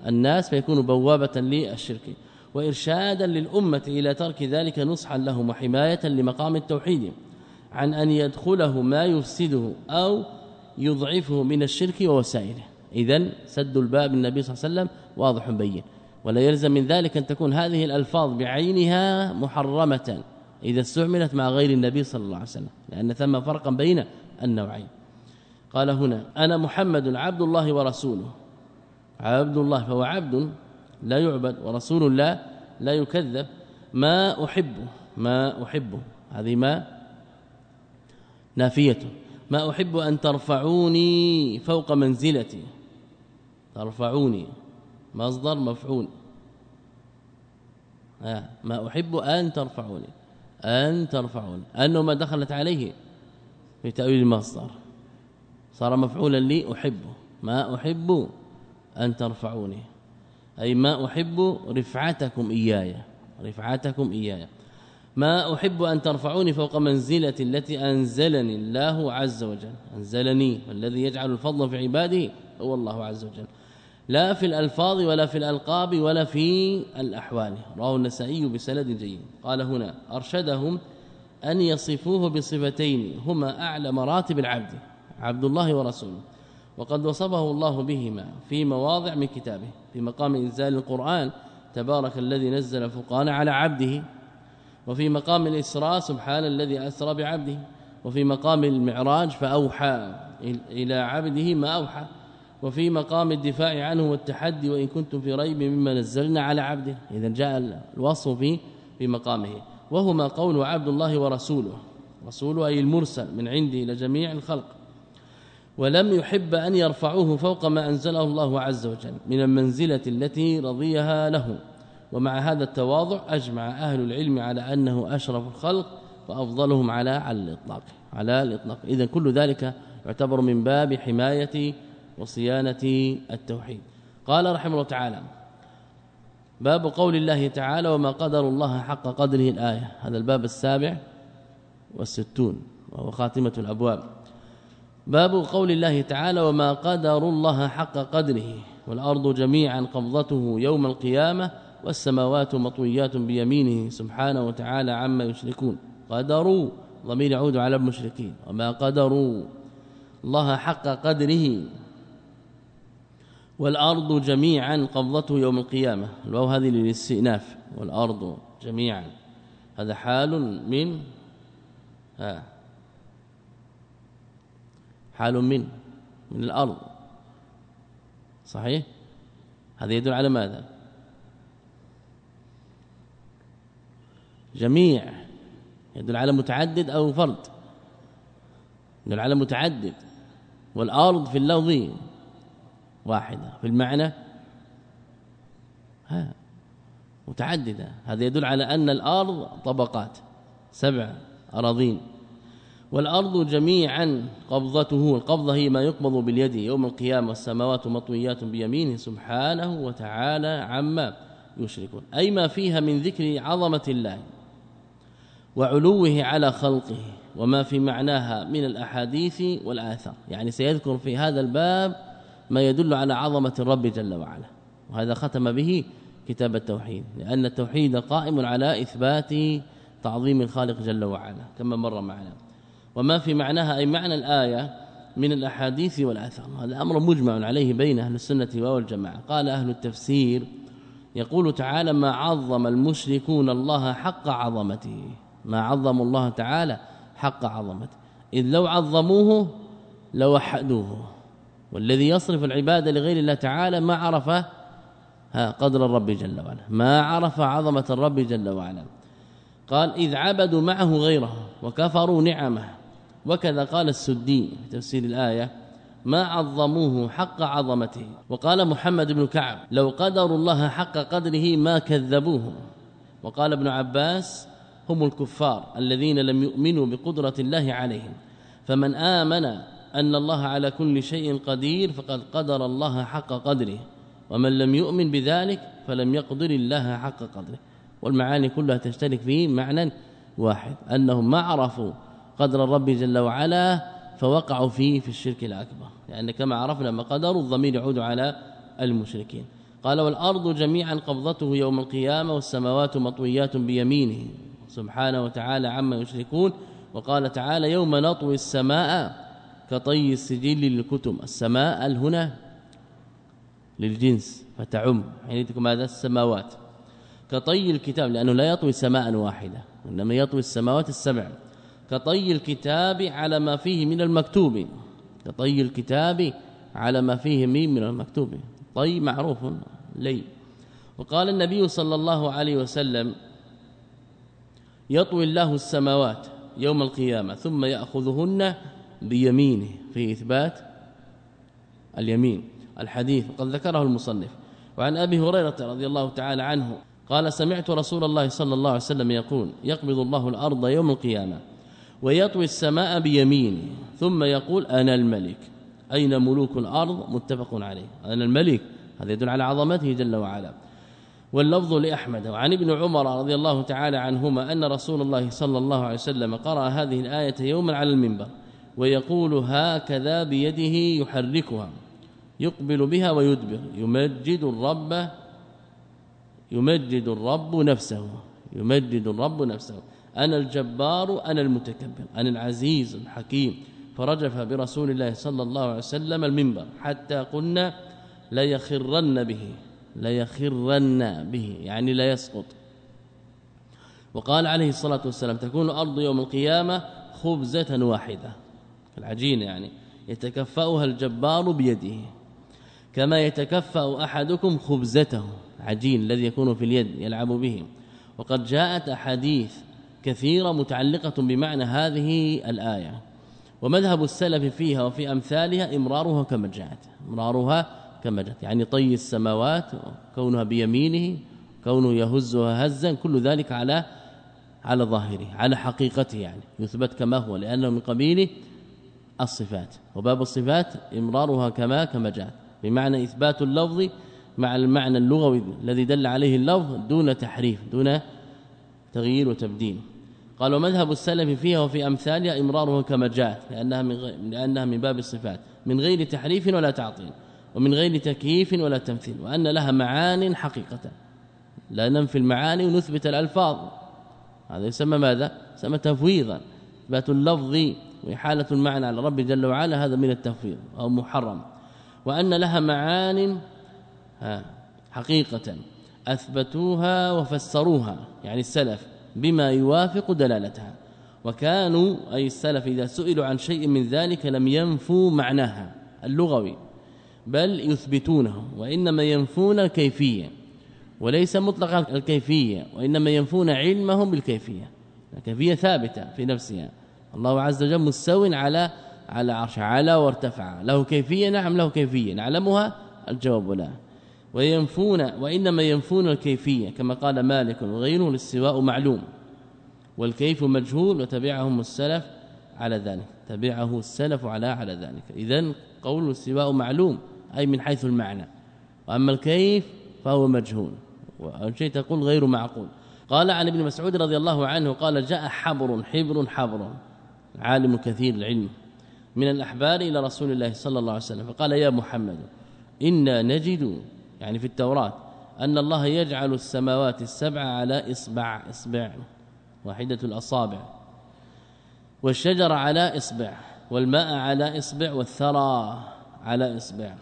الناس فيكون بوابة للشرك وإرشادا للأمة إلى ترك ذلك نصحا لهم وحماية لمقام التوحيد عن أن يدخله ما يفسده أو يضعفه من الشرك ووسائله. اذا سد الباب النبي صلى الله عليه وسلم واضح بين. ولا يلزم من ذلك أن تكون هذه الألفاظ بعينها محرمة إذا استعملت مع غير النبي صلى الله عليه وسلم لأن ثم فرقا بين النوعين. قال هنا أنا محمد عبد الله ورسوله. عبد الله فهو عبد لا يعبد ورسول الله لا يكذب. ما أحبه ما أحبه. هذه ما نافية. ما أحب أن ترفعوني فوق منزلتي. ترفعوني. مصدر مفعول. ما أحب أن ترفعوني أن ترفعوني أنه ما دخلت عليه في تأويل المصدر. صار مفعولا لي أحبه ما أحب أن ترفعوني أي ما أحب رفعتكم إياي. رفعتكم إياي. ما أحب أن ترفعوني فوق منزلة التي أنزلني الله عز وجل. أنزلني والذي يجعل الفضل في عباده هو الله عز وجل. لا في الألفاظ ولا في الألقاب ولا في الأحوال. رواه النسائي بسند جيد. قال هنا أرشدهم أن يصفوه بصفتين هما أعلى مراتب العبد عبد الله ورسوله وقد وصفه الله بهما في مواضع من كتابه في مقام إنزال القرآن تبارك الذي نزل الفرقان على عبده وفي مقام الإسراء سبحان الذي أسرى بعبده وفي مقام المعراج فأوحى إلى عبده ما أوحى. وفي مقام الدفاع عنه والتحدي وإن كنتم في ريب مما نزلنا على عبده. إذا جاء الوصف في في مقامه. وهما قول عبد الله ورسوله. رسوله أي المرسل من عنده إلى جميع الخلق. ولم يحب أن يرفعوه فوق ما أنزله الله عز وجل من المنزلة التي رضيها له. ومع هذا التواضع أجمع أهل العلم على أنه أشرف الخلق وأفضلهم على على الإطلاق. على الإطلاق. إذا كل ذلك يعتبر من باب حماية وصيانة التوحيد. قال رحمه الله تعالى باب قول الله تعالى وما قدر الله حق قدره الآية. هذا الباب السابع والستون وهو خاتمة الأبواب. باب قول الله تعالى وما قدر الله حق قدره والأرض جميعا قبضته يوم القيامة والسماوات مطويات بيمينه سبحانه وتعالى عما يشركون. قدروا ضمير يعود على المشركين. وما قدروا الله حق قدره والأرض جميعا قبضته يوم القيامة. الواو هذه للاستئناف. والأرض جميعا. هذا حال من ها حال من من الأرض. صحيح؟ هذا يدل على ماذا؟ جميع. يدل على متعدد أو فرد. يدل على متعدد. والأرض في اللفظ. واحدة. في المعنى؟ ها. متعددة. هذا يدل على أن الأرض طبقات. سبع أراضين. والأرض جميعا قبضته القبضة هي ما يقبض باليد يوم القيامة والسماوات مطويات بيمينه. سبحانه وتعالى عما يشركون. أي ما فيها من ذكر عظمة الله وعلوه على خلقه وما في معناها من الأحاديث والآثار. يعني سيذكر في هذا الباب ما يدل على عظمة الرب جل وعلا. وهذا ختم به كتاب التوحيد لأن التوحيد قائم على إثبات تعظيم الخالق جل وعلا كما مر معنا. وما في معناها أي معنى الآية من الأحاديث والآثار. هذا أمر مجمع عليه بين أهل السنة والجماعة. قال أهل التفسير يقول تعالى ما عظم المشركون الله حق عظمته. ما عظم الله تعالى حق عظمته. إذ لو عظموه لوحدوه. والذي يصرف العباده لغير الله تعالى ما عرف قدر الرب جل وعلا. ما عرف عظمة الرب جل وعلا. قال إذ عبدوا معه غيره وكفروا نعمه. وكذا قال السدي تفسير الآية ما عظموه حق عظمته. وقال محمد بن كعب لو قدروا الله حق قدره ما كذبوه. وقال ابن عباس هم الكفار الذين لم يؤمنوا بقدرة الله عليهم. فمن آمن أن الله على كل شيء قدير فقد قدر الله حق قدره. ومن لم يؤمن بذلك فلم يقدر الله حق قدره. والمعاني كلها تشترك في معنى واحد أنهم ما عرفوا قدر الرب جل وعلا فوقعوا فيه في الشرك الأكبر. لأن يعني كما عرفنا ما قدروا الضمير يعود على المشركين. قال والأرض جميعا قبضته يوم القيامة والسماوات مطويات بيمينه. سبحانه وتعالى عما يشركون. وقال تعالى يوم نطوي السماء كطي السجل للكتب. السماء هنا؟ للجنس فتعم. حينئذ هذا السماوات. كطي الكتاب لأنه لا يطوي سماء واحدة انما يطوي السماوات السبع. كطي الكتاب على ما فيه من المكتوب. كطي الكتاب على ما فيه من المكتوب. طي معروف لي. وقال النبي صلى الله عليه وسلم يطوي الله السماوات يوم القيامة ثم يأخذهن بيمينه في إثبات اليمين. الحديث قد ذكره المصنف. وعن أبي هريرة رضي الله تعالى عنه قال سمعت رسول الله صلى الله عليه وسلم يقول يقبض الله الأرض يوم القيامة ويطوي السماء بيمينه ثم يقول أنا الملك. أين ملوك الأرض؟ متفق عليه. أنا الملك. هذا يدل على عظمته جل وعلا. واللفظ لأحمد. وعن ابن عمر رضي الله تعالى عنهما أن رسول الله صلى الله عليه وسلم قرأ هذه الآية يوما على المنبر. ويقول هكذا بيده يحركها يقبل بها ويدبر يمجد الرب يمجد الرب نفسه يمجد الرب نفسه. أنا الجبار أنا المتكبر أنا العزيز الحكيم. فرجف برسول الله صلى الله عليه وسلم المنبر حتى قلنا لا يخرن به لا يخرن به يعني لا يسقط. وقال عليه الصلاة والسلام تكون الأرض يوم القيامة خبزة واحدة. العجين يعني يتكفأها الجبار بيده كما يتكفأ أحدكم خبزته عجين الذي يكون في اليد يلعب به. وقد جاءت أحاديث كثيرة متعلقة بمعنى هذه الآية. ومذهب السلف فيها وفي أمثالها إمرارها كما جاءت إمرارها كما جاءت. يعني طي السماوات كونها بيمينه كونه يهزها هزا كل ذلك على على ظاهره على حقيقته يعني يثبت كما هو لأنه من قبيل الصفات وباب الصفات إمرارها كما كما جاءت بمعنى إثبات اللفظ مع المعنى اللغوي الذي دل عليه اللفظ دون تحريف دون تغيير وتبديل. قال ومذهب السلف فيها وفي أمثالها إمرارها كما جاءت لأنها من لأنها من باب الصفات من غير تحريف ولا تعطيل ومن غير تكييف ولا تمثيل وأن لها معان حقيقة. لا ننفي المعاني ونثبت الألفاظ. هذا يسمى ماذا؟ يسمى تفويضا. إثبات اللفظ وإحالة المعنى على رب جل وعلا هذا من التفويض أو محرم. وأن لها معان حقيقة أثبتوها وفسروها يعني السلف بما يوافق دلالتها. وكانوا أي السلف إذا سئلوا عن شيء من ذلك لم ينفوا معناها اللغوي بل يثبتونه وإنما ينفون الكيفية. وليس مطلقا الكيفية وإنما ينفون علمهم بالكيفية. الكيفيه ثابتة في نفسها. الله عز وجل مستو على على عرش على وارتفع له كيفية نعم له كيفية. نعلمها؟ الجواب لا. وينفون وإنما ينفون الكيفية. كما قال مالك وغيره الاستواء معلوم. والكيف مجهول وتبعهم السلف على ذلك. تبعه السلف على على ذلك. اذا قول الاستواء معلوم أي من حيث المعنى. وأما الكيف فهو مجهول. شيء تقول غير معقول. قال عن ابن مسعود رضي الله عنه قال جاء حبر حبر حبر. عالم كثير العلم من الأحبار إلى رسول الله صلى الله عليه وسلم فقال يا محمد إنا نجد يعني في التوراة أن الله يجعل السماوات السبع على إصبع إصبع واحدة الأصابع والشجر على إصبع والماء على إصبع والثرى على إصبع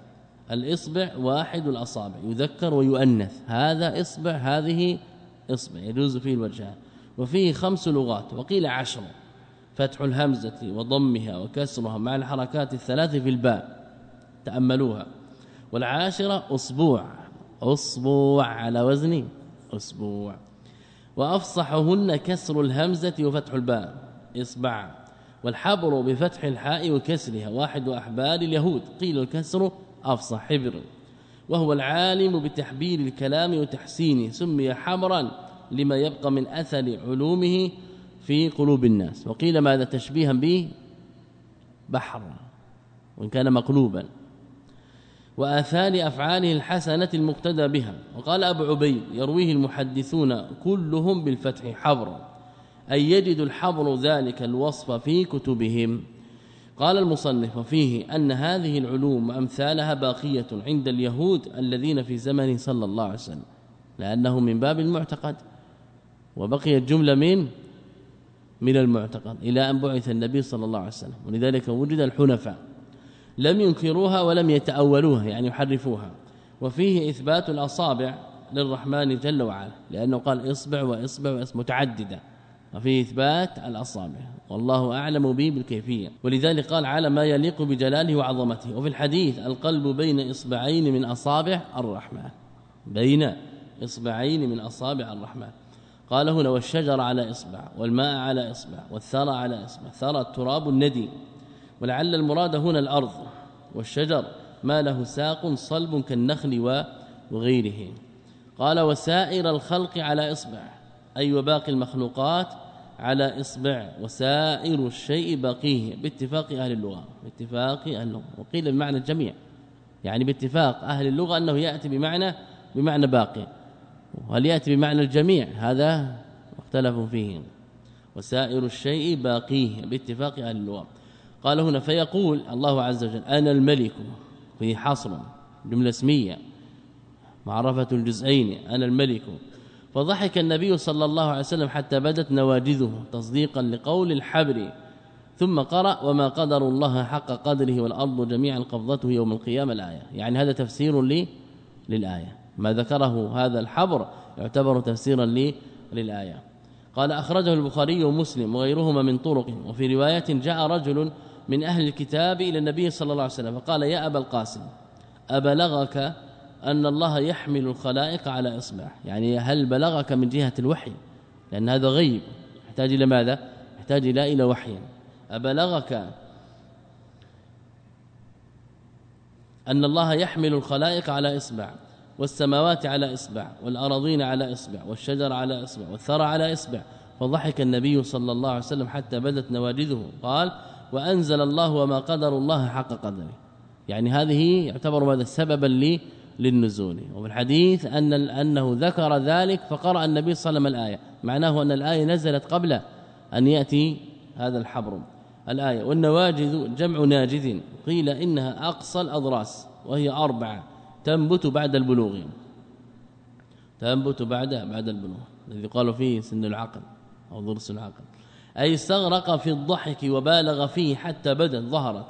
الإصبع واحد الأصابع يذكر ويؤنث هذا إصبع هذه إصبع يجوز فيه الوجهان وفيه خمس لغات وقيل عشر. فتح الهمزة وضمها وكسرها مع الحركات الثلاث في الباء. تأملوها. والعاشرة أسبوع أسبوع على وزن أسبوع وأفصحهن كسر الهمزة وفتح الباء. إصبع. والحبر بفتح الحاء وكسرها. واحد أحبار اليهود. قيل الكسر أفصح حبر. وهو العالم بتحبير الكلام وتحسينه. سمي حبرا لما يبقى من أثر علومه في قلوب الناس. وقيل ماذا تشبيها به بحر وإن كان مقلوبا. وآثار أفعاله الحسنة المقتدى بها. وقال أبو عبيد يرويه المحدثون كلهم بالفتح حبر أي يجد الحبر ذلك الوصف في كتبهم. قال المصنف فيه أن هذه العلوم وأمثالها باقية عند اليهود الذين في زمن صلى الله عليه وسلم لأنه من باب المعتقد. وبقيت جملة من من المعتقد إلى أن بعث النبي صلى الله عليه وسلم. ولذلك وجد الحنفاء. لم ينكروها ولم يتأولوها يعني يحرفوها. وفيه إثبات الأصابع للرحمن جل وعلا لأنه قال إصبع وإصبع وإصبع متعددة. وفيه إثبات الأصابع. والله أعلم به بالكيفية. ولذلك قال على ما يليق بجلاله وعظمته. وفي الحديث القلب بين إصبعين من أصابع الرحمن. بين إصبعين من أصابع الرحمن. قال هنا والشجر على إصبع والماء على إصبع والثرى على إصبع ثرى التراب الندي. ولعل المراد هنا الأرض. والشجر ما له ساق صلب كالنخل وغيره. قال وسائر الخلق على إصبع. أي وباقي المخلوقات على إصبع. وسائر الشيء باقيه. باتفاق أهل اللغة. باتفاق أهل اللغة. وقيل بمعنى الجميع. يعني باتفاق أهل اللغة أنه يأتي بمعنى بمعنى باقي. وهل يأتي بمعنى الجميع؟ هذا مختلف فيه. وسائر الشيء باقيه باتفاق أهل اللغة. قال هنا فيقول الله عز وجل أنا الملك في حصر جملة اسمية معرفة الجزئين أنا الملك. فضحك النبي صلى الله عليه وسلم حتى بدت نواجذه تصديقا لقول الحبر. ثم قرأ وما قدر الله حق قدره والأرض جميعا قبضته يوم القيامة الآية. يعني هذا تفسير لي للآية. ما ذكره هذا الحبر يعتبر تفسيرا للآية. قال أخرجه البخاري ومسلم وغيرهما من طرق وفي رواية جاء رجل من أهل الكتاب إلى النبي صلى الله عليه وسلم فقال يا أبا القاسم أبلغك أن الله يحمل الخلائق على إصبع يعني هل بلغك من جهة الوحي؟ لأن هذا غيب. يحتاج إلى ماذا؟ يحتاج إلى إلى وحي. أبلغك أن الله يحمل الخلائق على إصبع والسماوات على إصبع والأراضين على إصبع والشجر على إصبع والثرى على إصبع. فضحك النبي صلى الله عليه وسلم حتى بدت نواجذه قال وأنزل الله وما قدر الله حق قدره. يعني هذه يعتبر ماذا؟ سببا لي للنزول. وفي الحديث أن أنه ذكر ذلك فقرأ النبي صلى الله عليه وسلم الآية. معناه أن الآية نزلت قبل أن يأتي هذا الحبر. الآية والنواجذ جمع ناجذ قيل إنها أقصى الأضراس وهي أربعة. تنبت بعد البلوغ. تنبت بعد بعد البلوغ. الذي قالوا فيه سن العقل أو ضرس العقل. أي استغرق في الضحك وبالغ فيه حتى بدت ظهرت.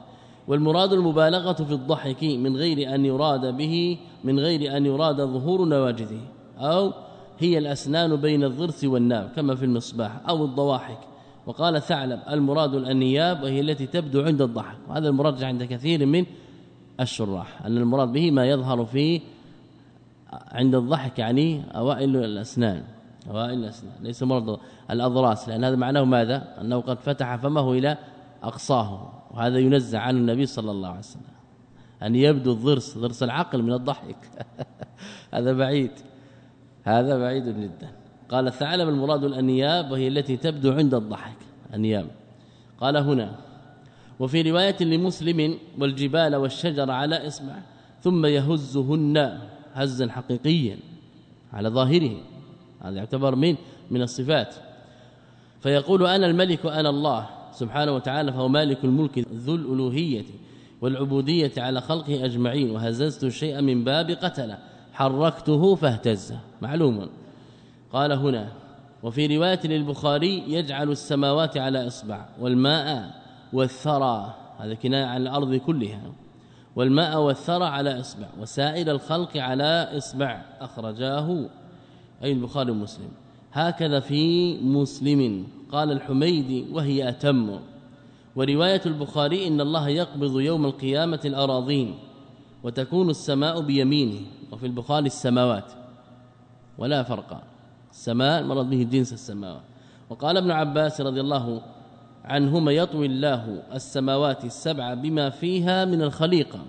والمراد المبالغة في الضحك من غير أن يراد به من غير أن يراد ظهور نواجذه. أو هي الأسنان بين الضرس والناب كما في المصباح أو الضواحك. وقال ثعلب المراد الأنياب وهي التي تبدو عند الضحك. وهذا المراد عند كثير من الشراح أن المراد به ما يظهر في عند الضحك يعني أوائل الأسنان أوائل الأسنان ليس مرض الأضراس لأن هذا معناه ماذا؟ أنه قد فتح فمه إلى أقصاه وهذا ينزع عن النبي صلى الله عليه وسلم أن يبدو الضرس ضرس العقل من الضحك. هذا بعيد هذا بعيد جدا. قال الثعلب المراد الأنياب وهي التي تبدو عند الضحك انياب قال هنا وفي رواية لمسلم والجبال والشجر على إصبع ثم يهزهن هزا حقيقيا على ظاهره. هذا يعتبر من من الصفات. فيقول أنا الملك وأنا الله سبحانه وتعالى فهو مالك الملك ذو الألوهية والعبودية على خلقه أجمعين وهززت الشيء من باب قتل حركته فاهتز. معلوم. قال هنا وفي رواية للبخاري يجعل السماوات على إصبع والماء والثرى هذا كناية عن الأرض كلها. والماء والثرى على إصبع وسائر الخلق على إصبع أخرجاه. أي البخاري ومسلم. هكذا في مسلم. قال الحميدي وهي أتم. ورواية البخاري إن الله يقبض يوم القيامة الأراضين وتكون السماء بيمينه. وفي البخاري السماوات. ولا فرق. السماء مرض به جنس السماوات. وقال ابن عباس رضي الله عنهما يطوي الله السماوات السبع بما فيها من الخليقة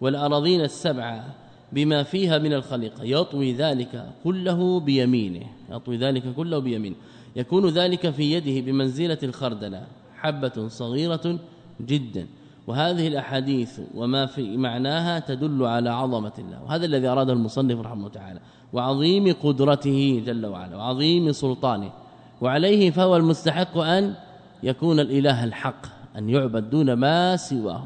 والأراضين السبع بما فيها من الخليقة. يطوي ذلك كله بيمينه. يطوي ذلك كله بيمينه. يكون ذلك في يده بمنزلة الخردلة. حبة صغيرة جدا. وهذه الأحاديث وما في معناها تدل على عظمة الله. وهذا الذي أراده المصنف رحمه الله تعالى. وعظيم قدرته جل وعلا. وعظيم سلطانه. وعليه فهو المستحق أن يكون الإله الحق أن يعبد دون ما سواه.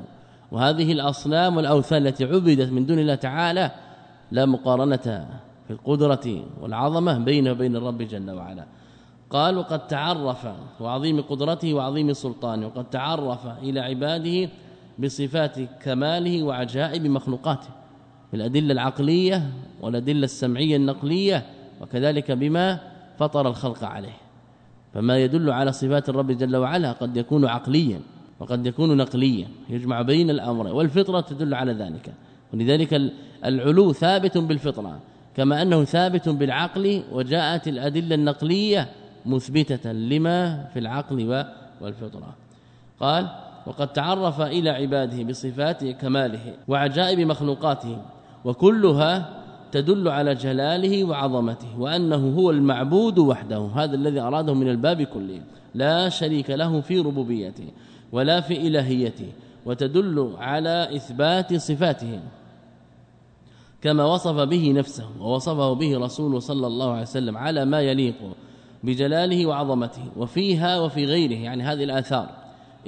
وهذه الأصنام والأوثان التي عبدت من دون الله تعالى لا مقارنة في القدرة والعظمة بينه وبين الرب جل وعلا. قال وقد تعرف وعظيم قدرته وعظيم سلطانه. وقد تعرف إلى عباده بصفات كماله وعجائب مخلوقاته بالأدلة العقلية والأدلة السمعية النقلية وكذلك بما فطر الخلق عليه. فما يدل على صفات الرب جل وعلا قد يكون عقليا وقد يكون نقليا يجمع بين الامرين والفطرة تدل على ذلك. ولذلك العلو ثابت بالفطرة كما أنه ثابت بالعقل وجاءت الأدلة النقلية مثبتة لما في العقل والفطرة. قال وقد تعرف إلى عباده بصفات كماله وعجائب مخلوقاته وكلها تدل على جلاله وعظمته وأنه هو المعبود وحده هذا الذي أراده من الباب كله. لا شريك له في ربوبيته ولا في إلهيته وتدل على إثبات صفاته كما وصف به نفسه ووصفه به رسوله صلى الله عليه وسلم على ما يليق بجلاله وعظمته وفيها وفي غيره يعني هذه الآثار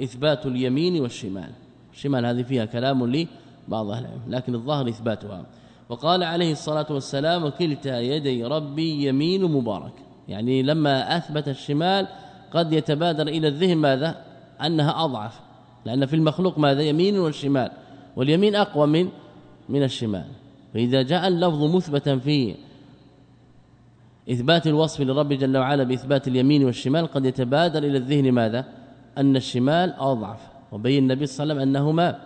إثبات اليمين والشمال. الشمال هذه فيها كلام لبعض أهل العلم لكن الظاهر إثباتها. وقال عليه الصلاة والسلام كلتا يدي ربي يمين مبارك. يعني لما أثبت الشمال قد يتبادر إلى الذهن ماذا؟ أنها أضعف. لأن في المخلوق ماذا؟ يمين والشمال. واليمين أقوى من من الشمال. فإذا جاء اللفظ مثبتا في إثبات الوصف للرب جل وعلا بإثبات اليمين والشمال قد يتبادر إلى الذهن ماذا؟ أن الشمال أضعف. وبين النبي صلى الله عليه وسلم أنهما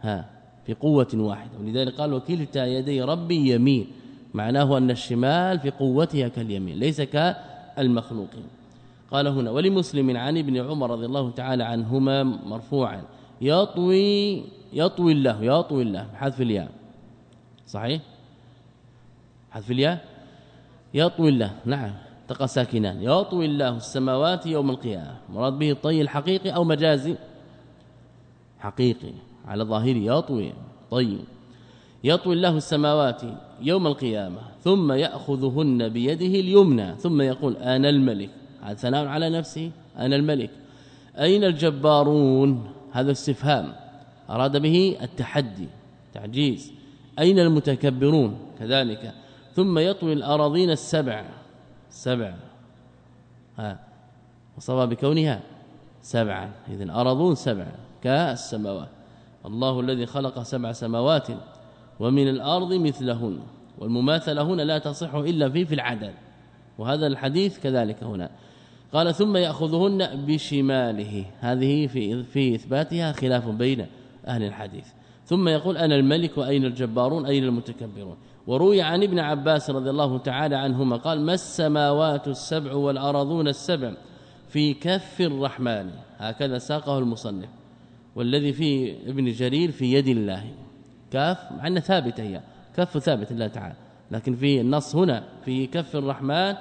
ها في قوة واحدة. ولذلك قال وكلتا يدي ربي يمين. معناه أن الشمال في قوتها كاليمين ليس كالمخلوقين. قال هنا ولمسلم عن ابن عمر رضي الله تعالى عنهما مرفوعا يطوي يطوي الله يطوي الله. بحذف الياء. صحيح؟ حذف الياء. يطوي الله. نعم. تقى ساكنان. يطوي الله السماوات يوم القيامة. مراد به الطي الحقيقي أو مجازي؟ حقيقي. على ظاهره يطوي. طي يطوي الله السماوات يوم القيامة ثم يأخذهن بيده اليمنى ثم يقول أنا الملك. هذا ثناء على نفسه. أنا الملك. أين الجبارون؟ هذا استفهام. أراد به التحدي. تعجيز. أين المتكبرون؟ كذلك. ثم يطوي الأراضين السبع. سبع. ها. وصفها بكونها سبعا. اذا ارضون سبع. كالسماوات الله الذي خلق سبع سماوات ومن الأرض مثلهن والمماثلة هنا لا تصح إلا في في العدد. وهذا الحديث كذلك هنا. قال ثم يأخذهن بشماله. هذه في في إثباتها خلاف بين أهل الحديث. ثم يقول أنا الملك وأين الجبارون؟ أين المتكبرون؟ وروي عن ابن عباس رضي الله تعالى عنهما قال ما السماوات السبع والارضون السبع في كف الرحمن؟ هكذا ساقه المصنف. والذي في ابن جرير في يد الله. كاف مع انها ثابته هي. كف ثابت الله تعالى. لكن في النص هنا في كف الرحمن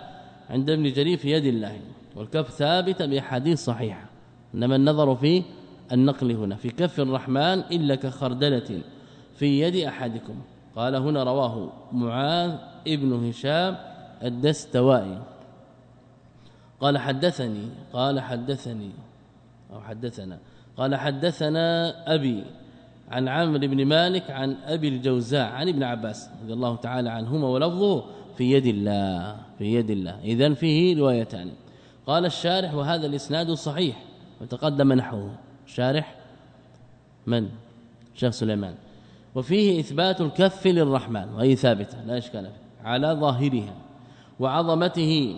عند ابن جرير في يد الله. والكف ثابته بأحاديث صحيحة. إنما النظر في النقل هنا. في كف الرحمن إلا كخردلة في يد أحدكم. قال هنا رواه معاذ ابن هشام الدستوائي. قال حدثني قال حدثني أو حدثنا. قال حدثنا أبي عن عامر بن مالك عن أبي الجوزاء عن ابن عباس رضي الله تعالى عنهما ولفظه في يد الله في يد الله. اذا فيه روايتان. قال الشارح وهذا الإسناد صحيح وتقدم نحوه. شارح من؟ شيخ سليمان. وفيه إثبات الكف للرحمن وهي ثابتة لا إشكال فيه على ظاهرها وعظمته.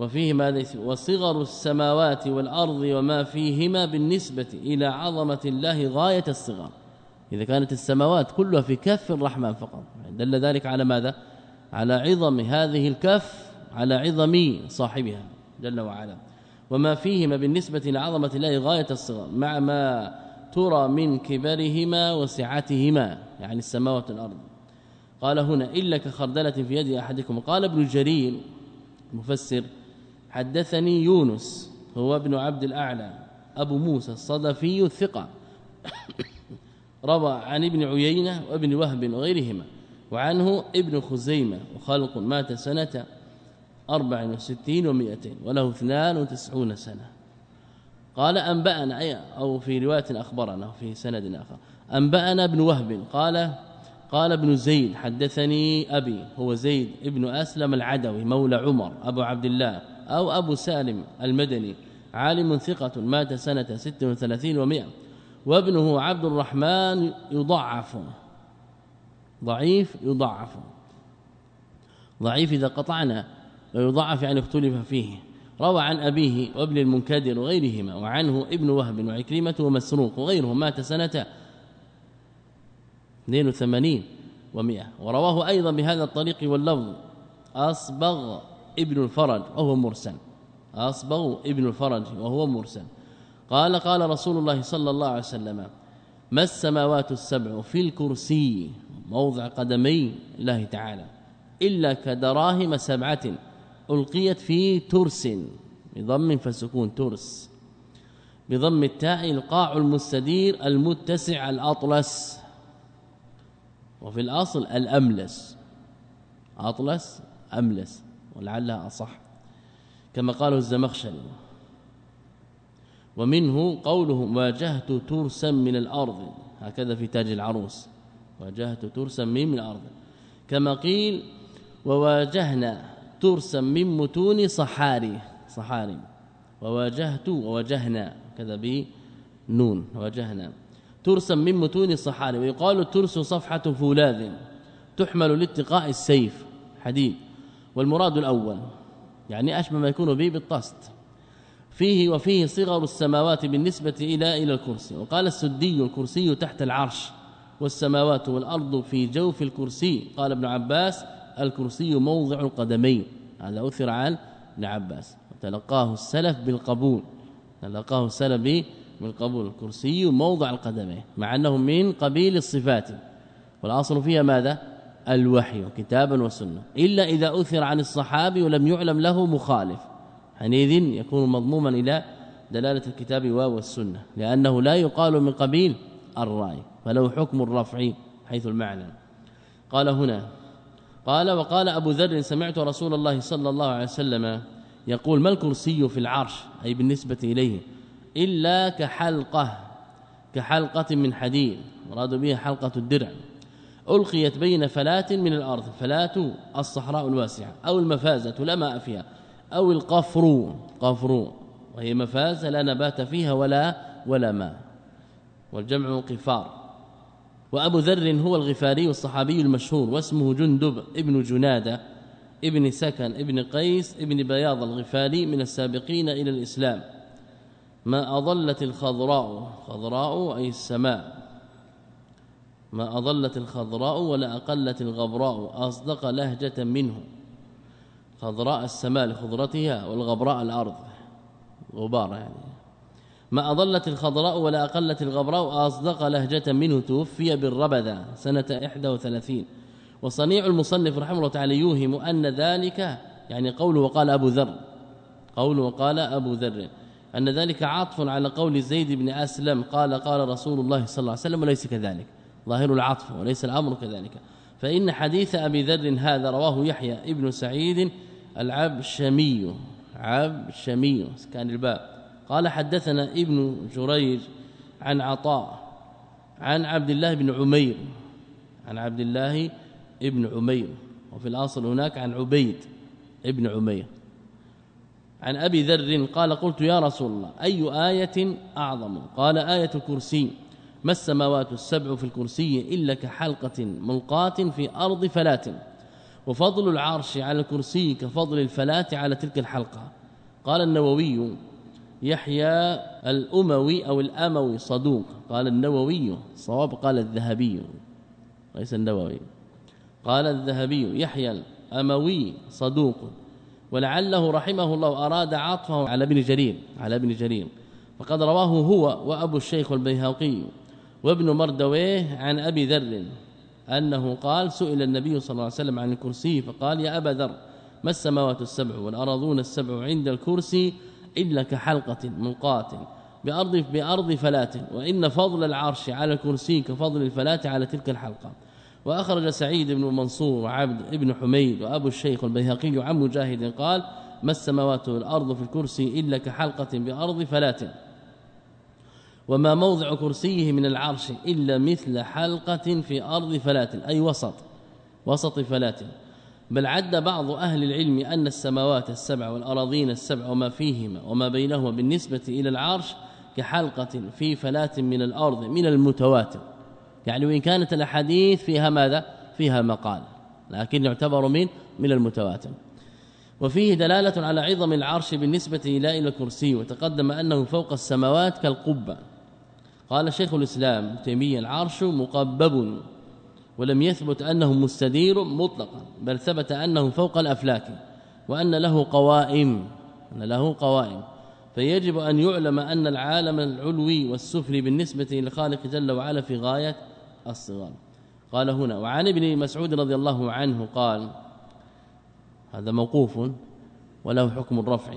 وفيه ماذا وصغر السماوات والأرض وما فيهما بالنسبة إلى عظمة الله غاية الصغر. إذا كانت السماوات كلها في كف الرحمن فقط. دل ذلك على ماذا؟ على عظم هذه الكف على عظم صاحبها جل وعلا. وما فيهما بالنسبة إلى عظمة الله غاية الصغر. مع ما ترى من كبرهما وسعتهما يعني السماوات والأرض. قال هنا إلا كخردلة في يد أحدكم. قال ابن جرير مفسر حدثني يونس هو ابن عبد الأعلى أبو موسى الصدفي الثقة. روى عن ابن عيينة وابن وهب وغيرهما وعنه ابن خزيمة وخلق مات سنة أربع وستين ومئتين وله اثنان وتسعون سنة. قال أنبأنا أو في رواية أخبرنا في سند آخر. أنبأنا ابن وهب قال قال ابن زيد حدثني أبي هو زيد ابن أسلم العدوي مولى عمر أبو عبد الله أو أبو سالم المدني عالم ثقة مات سنة 36 و100 وابنه عبد الرحمن يضعف. ضعيف يضعف. ضعيف إذا قطعنا ويضعف يعني اختلف فيه. روى عن أبيه وابن المنكدر وغيرهما وعنه ابن وهب وعكرمة ومسروق وغيرهم مات سنة 82 و100 ورواه أيضا بهذا الطريق واللفظ أصبغ. ابن الفرج وهو مرسل. أصبغ ابن الفرج وهو مرسل. قال قال رسول الله صلى الله عليه وسلم ما السماوات السبع في الكرسي؟ موضع قدمي الله تعالى. إلا كدراهم سبعة ألقيت في ترس. بضم فسكون ترس. بضم التاء القاع المستدير المتسع الأطلس. وفي الأصل الأملس. أطلس أملس. ولعلها أصح. كما قاله الزمخشري. ومنه قوله واجهت ترسا من الأرض. هكذا في تاج العروس. واجهت ترسا من الأرض. كما قيل وواجهنا ترسا من متون صحاري. صحاري. وواجهت وواجهنا. كذا بنون واجهنا ترسا من متون الصحاري ويقال الترس صفحة فولاذ تحمل لاتقاء السيف. حديد. والمراد الأول يعني أشبه ما يكون به بالطست فيه وفيه صغر السماوات بالنسبة إلى إلى الكرسي. وقال السدي الكرسي تحت العرش والسماوات والأرض في جوف الكرسي. قال ابن عباس الكرسي موضع القدمين هذا أثر عن ابن عباس. وتلقاه السلف بالقبول. تلقاه السلف بالقبول. الكرسي موضع القدمين مع أنه من قبيل الصفات. والأصل فيها ماذا؟ الوحي كتابا وسنة. إلا إذا أثر عن الصحابي ولم يعلم له مخالف. حينئذ يكون مضموما إلى دلالة الكتاب والسنة لأنه لا يقال من قبيل الرأي فله حكم الرفع حيث المعنى. قال هنا قال وقال أبو ذر سمعت رسول الله صلى الله عليه وسلم يقول ما الكرسي في العرش؟ أي بالنسبة إليه. إلا كحلقة كحلقة من حديد مراد بها حلقة الدرع. ألقيت بين فلات من الأرض فلات الصحراء الواسعة أو المفازة لا ماء فيها أو القفر قفر. وهي مفازة لا نبات فيها ولا ولا ماء. والجمع قفار. وأبو ذر هو الغفاري الصحابي المشهور واسمه جندب ابن جنادة ابن سكن ابن قيس ابن بياض الغفاري من السابقين إلى الإسلام. ما أضلت الخضراء خضراء أي السماء. ما أضلت الخضراء ولا أقلت الغبراء أصدق لهجة منه. خضراء السماء لخضرتها والغبراء الأرض. غبار يعني. ما أضلت الخضراء ولا أقلت الغبراء أصدق لهجة منه. توفي بالربذة سنة 31 وصنيع المصنف رحمه الله تعالى يوهم أن ذلك يعني قوله وقال أبو ذر قوله وقال أبو ذر أن ذلك عطف على قول زيد بن أسلم قال قال رسول الله صلى الله عليه وسلم وليس كذلك. ظاهر العطف وليس الأمر كذلك. فإن حديث أبي ذر هذا رواه يحيى ابن سعيد العبشمي عبشمي كان الباء قال حدثنا ابن جريج عن عطاء عن عبد الله بن عمير عن عبد الله ابن عمير. وفي الأصل هناك عن عبيد ابن عمير. عن أبي ذر قال قلت يا رسول الله أي آية أعظم؟ قال آية الكرسي. ما السماوات السبع في الكرسي إلا كحلقة ملقاة في أرض فلات؟ وفضل العرش على الكرسي كفضل الفلاة على تلك الحلقة. قال النووي يحيى الأموي أو الأموي صدوق. قال النووي صواب قال الذهبي. ليس النووي. قال الذهبي يحيى الأموي صدوق. ولعله رحمه الله أراد عطفه على ابن جرير على ابن جرير. وقد رواه هو وأبو الشيخ البيهقي. وابن مردويه عن أبي ذر أنه قال سئل النبي صلى الله عليه وسلم عن الكرسي فقال يا أبا ذر ما السماوات السبع والأراضون السبع عند الكرسي إلا كحلقة ملقاة بأرض بأرض فلاة وإن فضل العرش على الكرسي كفضل الفلاة على تلك الحلقة. وأخرج سعيد بن منصور وعبد ابن حميد وأبو الشيخ البيهقي عن مجاهد قال ما السماوات والأرض في الكرسي إلا كحلقة بأرض فلاة وما موضع كرسيه من العرش إلا مثل حلقة في أرض فلاة أي وسط وسط فلاة بل عد بعض أهل العلم أن السماوات السبع والأراضين السبع وما فيهما وما بينهما بالنسبة إلى العرش كحلقة في فلاة من الأرض من المتواتر. يعني وإن كانت الأحاديث فيها ماذا؟ فيها مقال لكن يعتبر من من المتواتر. وفيه دلالة على عظم العرش بالنسبة إلى إلى الكرسي وتقدم أنه فوق السماوات كالقبة. قال شيخ الإسلام تيمية العرش مقبب ولم يثبت أنه مستدير مطلقا بل ثبت أنه فوق الأفلاك وأن له قوائم أن له قوائم. فيجب أن يعلم أن العالم العلوي والسفلي بالنسبة للخالق جل وعلا في غاية الصغار. قال هنا وعن ابن مسعود رضي الله عنه قال هذا موقوف وله حكم الرفع.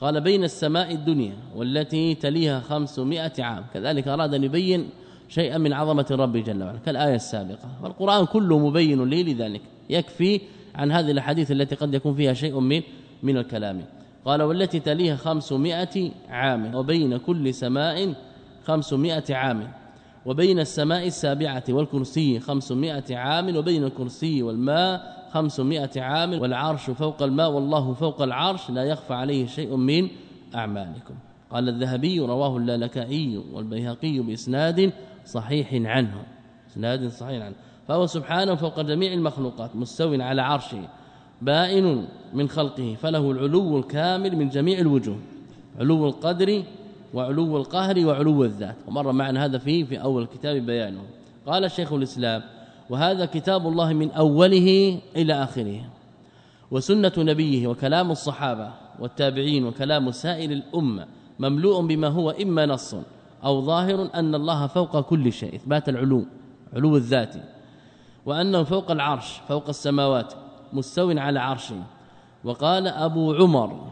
قال بين السماء الدنيا والتي تليها 500 عام. كذلك أراد أن يبين شيئا من عظمة الرب جل وعلا كالآية السابقة. والقرآن كله مبين لي لذلك يكفي عن هذه الحديث التي قد يكون فيها شيء من من الكلام. قال والتي تليها 500 عام وبين كل سماء 500 عام وبين السماء السابعة والكرسي 500 عام وبين الكرسي والماء 500 عام والعرش فوق الماء والله فوق العرش لا يخفى عليه شيء من أعمالكم. قال الذهبي رواه اللالكائي والبيهقي بإسناد صحيح عنه. إسناد صحيح عنه. فهو سبحانه فوق جميع المخلوقات مستو على عرشه بائن من خلقه فله العلو الكامل من جميع الوجوه علو القدر وعلو القهر وعلو الذات. ومر معنا هذا فيه في أول الكتاب بيانه. قال شيخ الإسلام وهذا كتاب الله من أوله إلى آخره وسنة نبيه وكلام الصحابة والتابعين وكلام سائر الأمة مملوء بما هو إما نص أو ظاهر أن الله فوق كل شيء إثبات العلو علو الذات وأنه فوق العرش فوق السماوات مستو على عرشه. وقال أبو عمر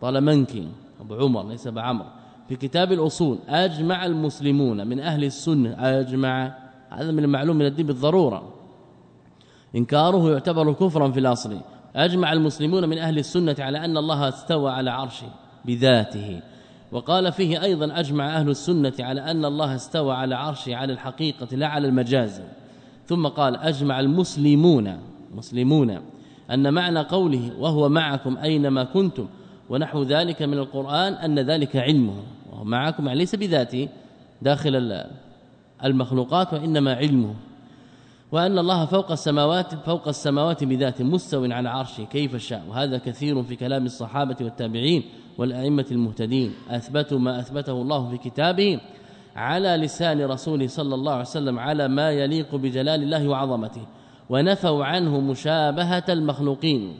طلمنكي أبو عمر ليس بعمر في كتاب الأصول أجمع المسلمون من أهل السنة أجمع هذا من المعلوم من الدين بالضرورة. إنكاره يعتبر كفرا في الأصل. أجمع المسلمون من أهل السنة على أن الله استوى على عرشه بذاته. وقال فيه أيضا أجمع أهل السنة على أن الله استوى على عرشه على الحقيقة لا على المجاز. ثم قال أجمع المسلمون مسلمون أن معنى قوله وهو معكم أينما كنتم ونحو ذلك من القرآن أن ذلك علمه وهو معكم يعني ليس بذاته داخل المخلوقات وإنما علمه وأن الله فوق السماوات فوق السماوات بذاته مستو على عرشه كيف شاء. وهذا كثير في كلام الصحابة والتابعين والأئمة المهتدين. أثبتوا ما أثبته الله في كتابه على لسان رسوله صلى الله عليه وسلم على ما يليق بجلال الله وعظمته ونفوا عنه مشابهة المخلوقين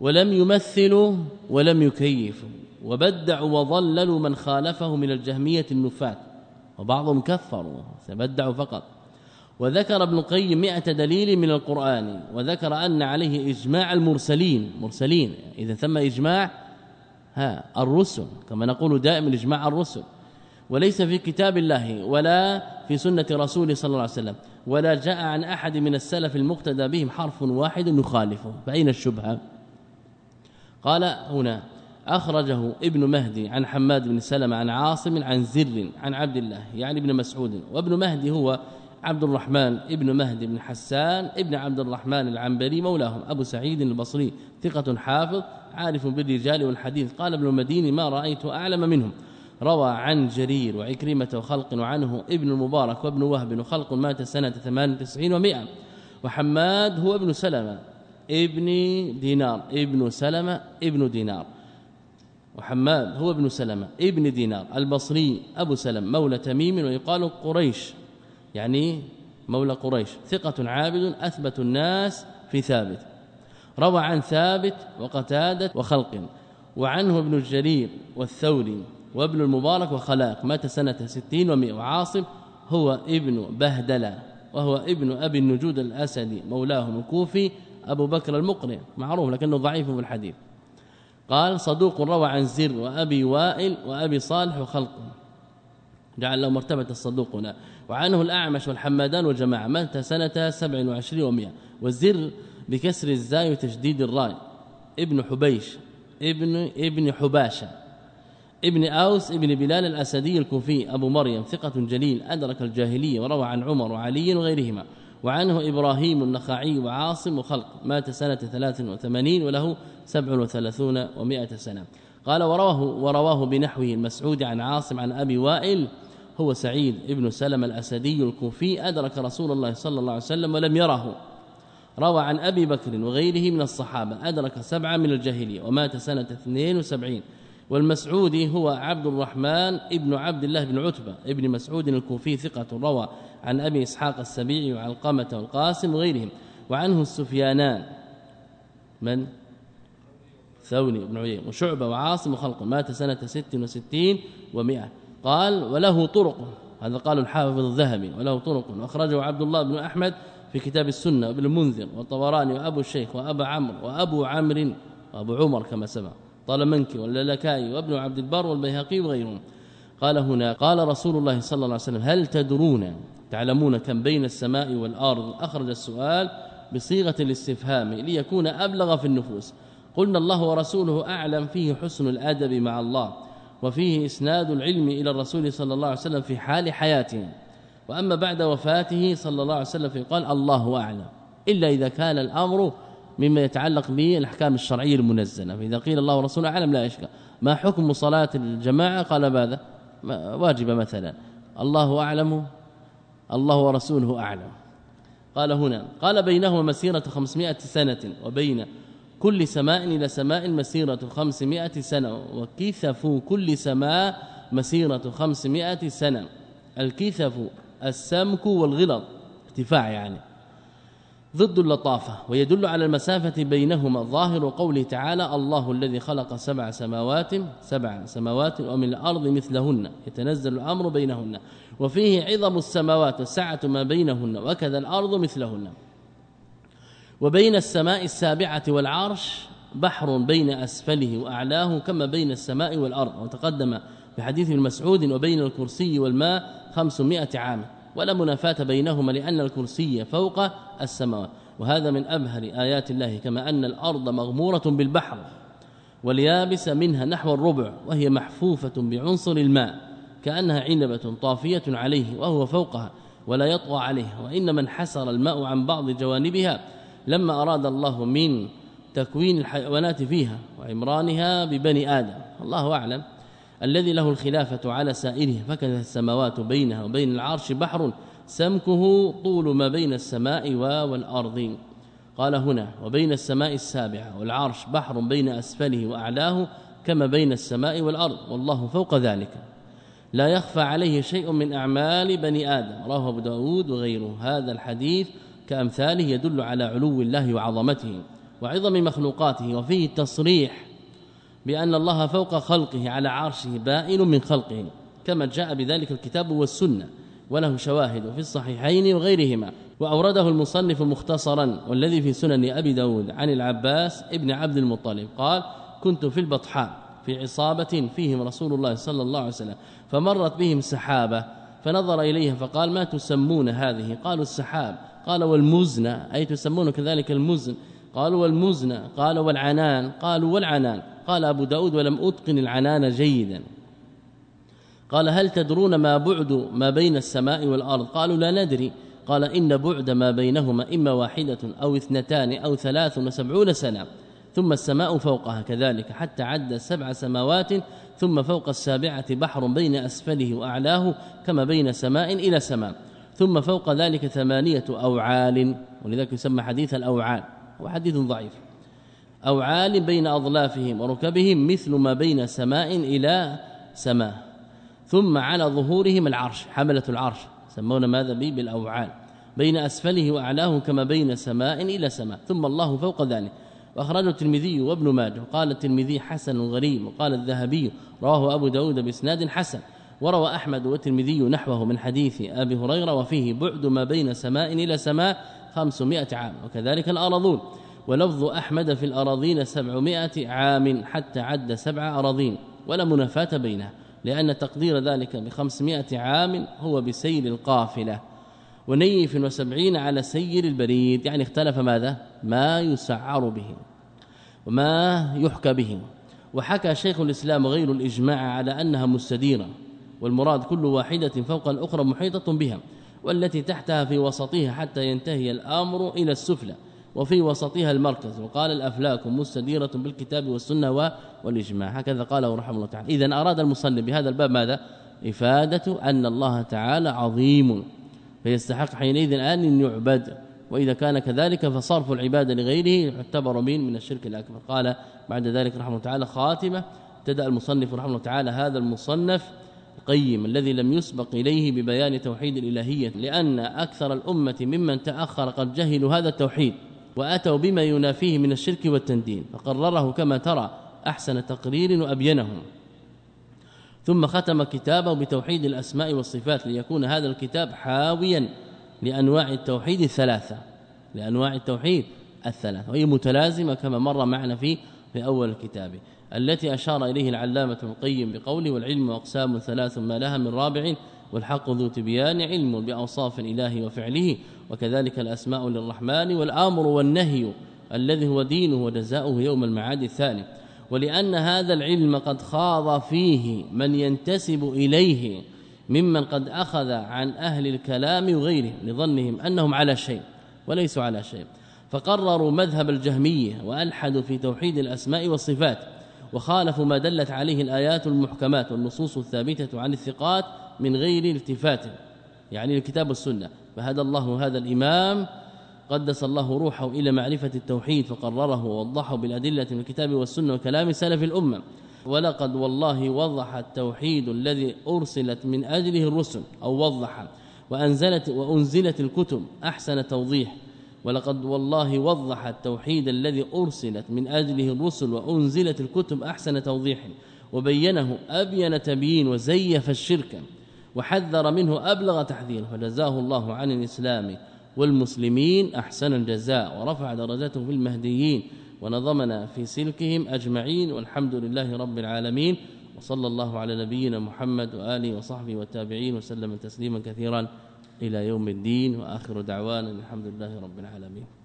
ولم يمثلوا ولم يكيفوا وبدعوا وضللوا من خالفه من الجهمية النفاة. وبعضهم كفروا تبدعوا فقط. وذكر ابن القيم 100 دليل من القرآن وذكر أن عليه إجماع المرسلين مرسلين إذا ثم إجماع ها الرسل كما نقول دائما إجماع الرسل. وليس في كتاب الله ولا في سنة رسوله صلى الله عليه وسلم ولا جاء عن أحد من السلف المقتدى بهم حرف واحد يخالفه. فأين الشبهة؟ قال هنا أخرجه ابن مهدي عن حماد بن سلمة عن عاصم عن زر عن عبد الله يعني ابن مسعود وابن مهدي هو عبد الرحمن ابن مهدي بن حسان ابن عبد الرحمن العنبري مولاهم أبو سعيد البصري ثقة حافظ عارف بالرجال والحديث قال ابن المديني ما رأيت أعلم منهم. روى عن جرير وعكرمة وخلق وعنه ابن المبارك وابن وهب وخلق مات سنة 98 و100 وحماد هو ابن سلمة ابن دينار ابن سلمة ابن دينار. وحماد هو ابن سلمة ابن دينار البصري أبو سلم مولى تميم ويقال قريش يعني مولى قريش ثقة عابد أثبت الناس في ثابت. روى عن ثابت وقتادة وخلق وعنه ابن الجرير والثوري وابن المبارك وخلاق مات سنة ستين ومئة وعاصم هو ابن بهدلة وهو ابن أبي النجود الأسدي مولاهم الكوفي أبو بكر المقرئ معروف لكنه ضعيف في الحديث. قال صدوق روى عن زر وأبي وائل وأبي صالح وخلق. جعل له مرتبة الصدوق هنا. وعنه الأعمش والحمادان وجماعة مات سنة 27 و100 والزر بكسر الزاي وتشديد الراء ابن حبيش. ابن ابن حباشة. ابن أوس ابن بلال الأسدي الكوفي. أبو مريم ثقة جليل. أدرك الجاهلية وروى عن عمر وعلي وغيرهما. وعنه إبراهيم النخعي وعاصم وخلق مات سنة 83 وله 37 و100 سنة. قال ورواه ورواه بنحوه المسعود عن عاصم عن أبي وائل هو سعيد ابن سلم الأسدي الكوفي أدرك رسول الله صلى الله عليه وسلم ولم يره. روى عن أبي بكر وغيره من الصحابة أدرك سبعة من الجاهلية ومات سنة 72 والمسعودي هو عبد الرحمن ابن عبد الله بن عتبة ابن مسعود الكوفي ثقة روى عن أبي إسحاق السبيعي وعلقمة والقاسم وغيرهم. وعنه السفيانان من؟ ثوني بن عيين وشعبة وعاصم وخلق مات سنة 66 و100 قال وله طرق. هذا قال الحافظ الذهبي. وله طرق. واخرجه عبد الله بن أحمد في كتاب السنة وابن المنذر والطبراني وأبو الشيخ وأبا عمرو وأبو عمرو وأبو عمر كما سمع طالمنكي واللالكائي وابن عبد البر والبيهقي وغيرهم. قال هنا قال رسول الله صلى الله عليه وسلم هل تدرون تعلمون كم بين السماء والأرض؟ أخرج السؤال بصيغة الاستفهام ليكون أبلغ في النفوس. قلنا الله ورسوله أعلم فيه حسن الأدب مع الله وفيه إسناد العلم إلى الرسول صلى الله عليه وسلم في حال حياته. وأما بعد وفاته صلى الله عليه وسلم فقال الله أعلم. إلا إذا كان الأمر مما يتعلق بالأحكام الشرعية المنزلة. فإذا قيل الله ورسوله أعلم لا إشكال. ما حكم صلاة الجماعة؟ قال ماذا؟ واجبه مثلا. الله أعلم الله ورسوله أعلم. قال هنا قال بينهما مسيرة 500 سنة وبين كل سماء إلى سماء مسيرة 500 سنة وكثف كل سماء مسيرة 500 سنة. الكثف السمك والغلظ. ارتفاع يعني. ضد اللطافة ويدل على المسافة بينهما. ظاهر قوله تعالى الله الذي خلق سبع سماوات سبع سماوات ومن الأرض مثلهن يتنزل الأمر بينهن. وفيه عظم السماوات وسعة ما بينهن وكذا الأرض مثلهن. وبين السماء السابعة والعرش بحر بين أسفله وأعلاه كما بين السماء والأرض. وتقدم في حديث المسعود وبين الكرسي والماء 500 عام. ولا منافاة بينهما لأن الكرسي فوق السماوات. وهذا من أبهر آيات الله كما أن الأرض مغمورة بالبحر واليابس منها نحو الربع وهي محفوفة بعنصر الماء كأنها عنبة طافية عليه وهو فوقها ولا يطغى عليه. وإنما انحسر الماء عن بعض جوانبها لما أراد الله من تكوين الحيوانات فيها وعمرانها ببني آدم. الله أعلم. الذي له الخلافة على سائره فكذا السماوات بينها وبين العرش بحر سمكه طول ما بين السماء والأرض. قال هنا وبين السماء السابعة والعرش بحر بين أسفله وأعلاه كما بين السماء والأرض والله فوق ذلك. لا يخفى عليه شيء من أعمال بني آدم رواه أبو داود وغيره. هذا الحديث كأمثاله يدل على علو الله وعظمته وعظم مخلوقاته وفيه تصريح بأن الله فوق خلقه على عرشه بائن من خلقه كما جاء بذلك الكتاب والسنة وله شواهد في الصحيحين وغيرهما. وأورده المصنف مختصرا والذي في سنن أبي داود عن العباس ابن عبد المطلب قال كنت في البطحاء في عصابة فيهم رسول الله صلى الله عليه وسلم فمرت بهم سحابة فنظر إليها فقال ما تسمون هذه؟ قالوا السحاب. قال والمزن أي تسمون كذلك المزن. قالوا والمزن قال والعنان قالوا والعنان قال أبو داود ولم أتقن العنان جيدا. قال هل تدرون ما بعد ما بين السماء والأرض؟ قالوا لا ندري. قال إن بعد ما بينهما إما واحدة أو اثنتان أو ثلاث وسبعون سنة ثم السماء فوقها كذلك حتى عد سبع سماوات ثم فوق السابعة بحر بين أسفله وأعلاه كما بين سماء إلى سماء ثم فوق ذلك ثمانية أوعال ولذلك يسمى حديث الأوعال. وحديث ضعيف. أو عال بين أضلافهم وركبهم مثل ما بين سماء إلى سماء. ثم على ظهورهم العرش حملة العرش. سمونا ماذا به؟ بالأوعال. بين أسفله وأعلاه كما بين سماء إلى سماء. ثم الله فوق ذلك. وأخرجه الترمذي وابن ماجه. قال الترمذي حسن غريب. وقال الذهبي رواه أبو داود بإسناد حسن. وروى أحمد والترمذي نحوه من حديث أبي هريرة. وفيه بعد ما بين سماء إلى سماء 500 عام وكذلك الارضون ولفظ أحمد في الأراضين 700 عام حتى عد سبع أراضين ولا منافاة بينها لأن تقدير ذلك ب 500 عام هو بسير القافلة. ونيف وسبعين على سير البريد يعني اختلف ماذا؟ ما يسعر به وما يحكى به وحكى شيخ الإسلام غير الإجماع على أنها مستديرة والمراد كل واحدة فوق الأخرى محيطة بها. والتي تحتها في وسطها حتى ينتهي الأمر إلى السفلى وفي وسطها المركز. وقال الأفلاك مستديرة بالكتاب والسنة والإجماع. هكذا قاله رحمه الله تعالى. اذا أراد المصنف بهذا الباب ماذا؟ إفادة أن الله تعالى عظيم. فيستحق حينئذ أن يعبد. وإذا كان كذلك فصرف العباده لغيره يعتبر من من الشرك الأكبر. قال بعد ذلك رحمه الله تعالى خاتمة. ابتدأ المصنف رحمه الله تعالى هذا المصنف القيم الذي لم يسبق إليه ببيان توحيد الإلهية لأن أكثر الأمة ممن تأخر قد جهلوا هذا التوحيد وأتوا بما ينافيه من الشرك والتندين فقرره كما ترى أحسن تقرير وأبينه. ثم ختم كتابه بتوحيد الأسماء والصفات ليكون هذا الكتاب حاويا لأنواع التوحيد الثلاثة. لأنواع التوحيد الثلاثة وهي متلازمة كما مر معنا في في أول الكتاب التي أشار إليه العلامة القيم بقوله والعلم اقسام ثلاث ما لها من رابع والحق ذو تبيان علم بأوصاف الاله وفعله وكذلك الأسماء للرحمن والآمر والنهي الذي هو دينه وجزاؤه يوم المعاد الثاني ولأن هذا العلم قد خاض فيه من ينتسب إليه ممن قد أخذ عن أهل الكلام وغيرهم لظنهم أنهم على شيء وليسوا على شيء فقرروا مذهب الجهمية وألحدوا في توحيد الأسماء والصفات وخالفوا ما دلت عليه الآيات المحكمات والنصوص الثابتة عن الثقات من غير التفات يعني الكتاب والسنة فهدى الله هذا الإمام قدس الله روحه إلى معرفة التوحيد فقرره ووضحه بالأدلة من الكتاب والسنة وكلام سلف الأمة. ولقد والله وضح التوحيد الذي أرسلت من أجله الرسل أو وضح وأنزلت وأنزلت الكتب أحسن توضيح. ولقد والله وضح التوحيد الذي أرسلت من أجله الرسل وأنزلت الكتب أحسن توضيح وبينه أبين تبيين وزيف الشرك وحذر منه أبلغ تحذير فجزاه الله عن الإسلام والمسلمين أحسن الجزاء ورفع درجاتهم في المهديين ونظمنا في سلكهم أجمعين والحمد لله رب العالمين وصلى الله على نبينا محمد وآله وصحبه والتابعين وسلم تسليما كثيرا. إلى يوم الدين وآخر دعوانا الحمد لله رب العالمين.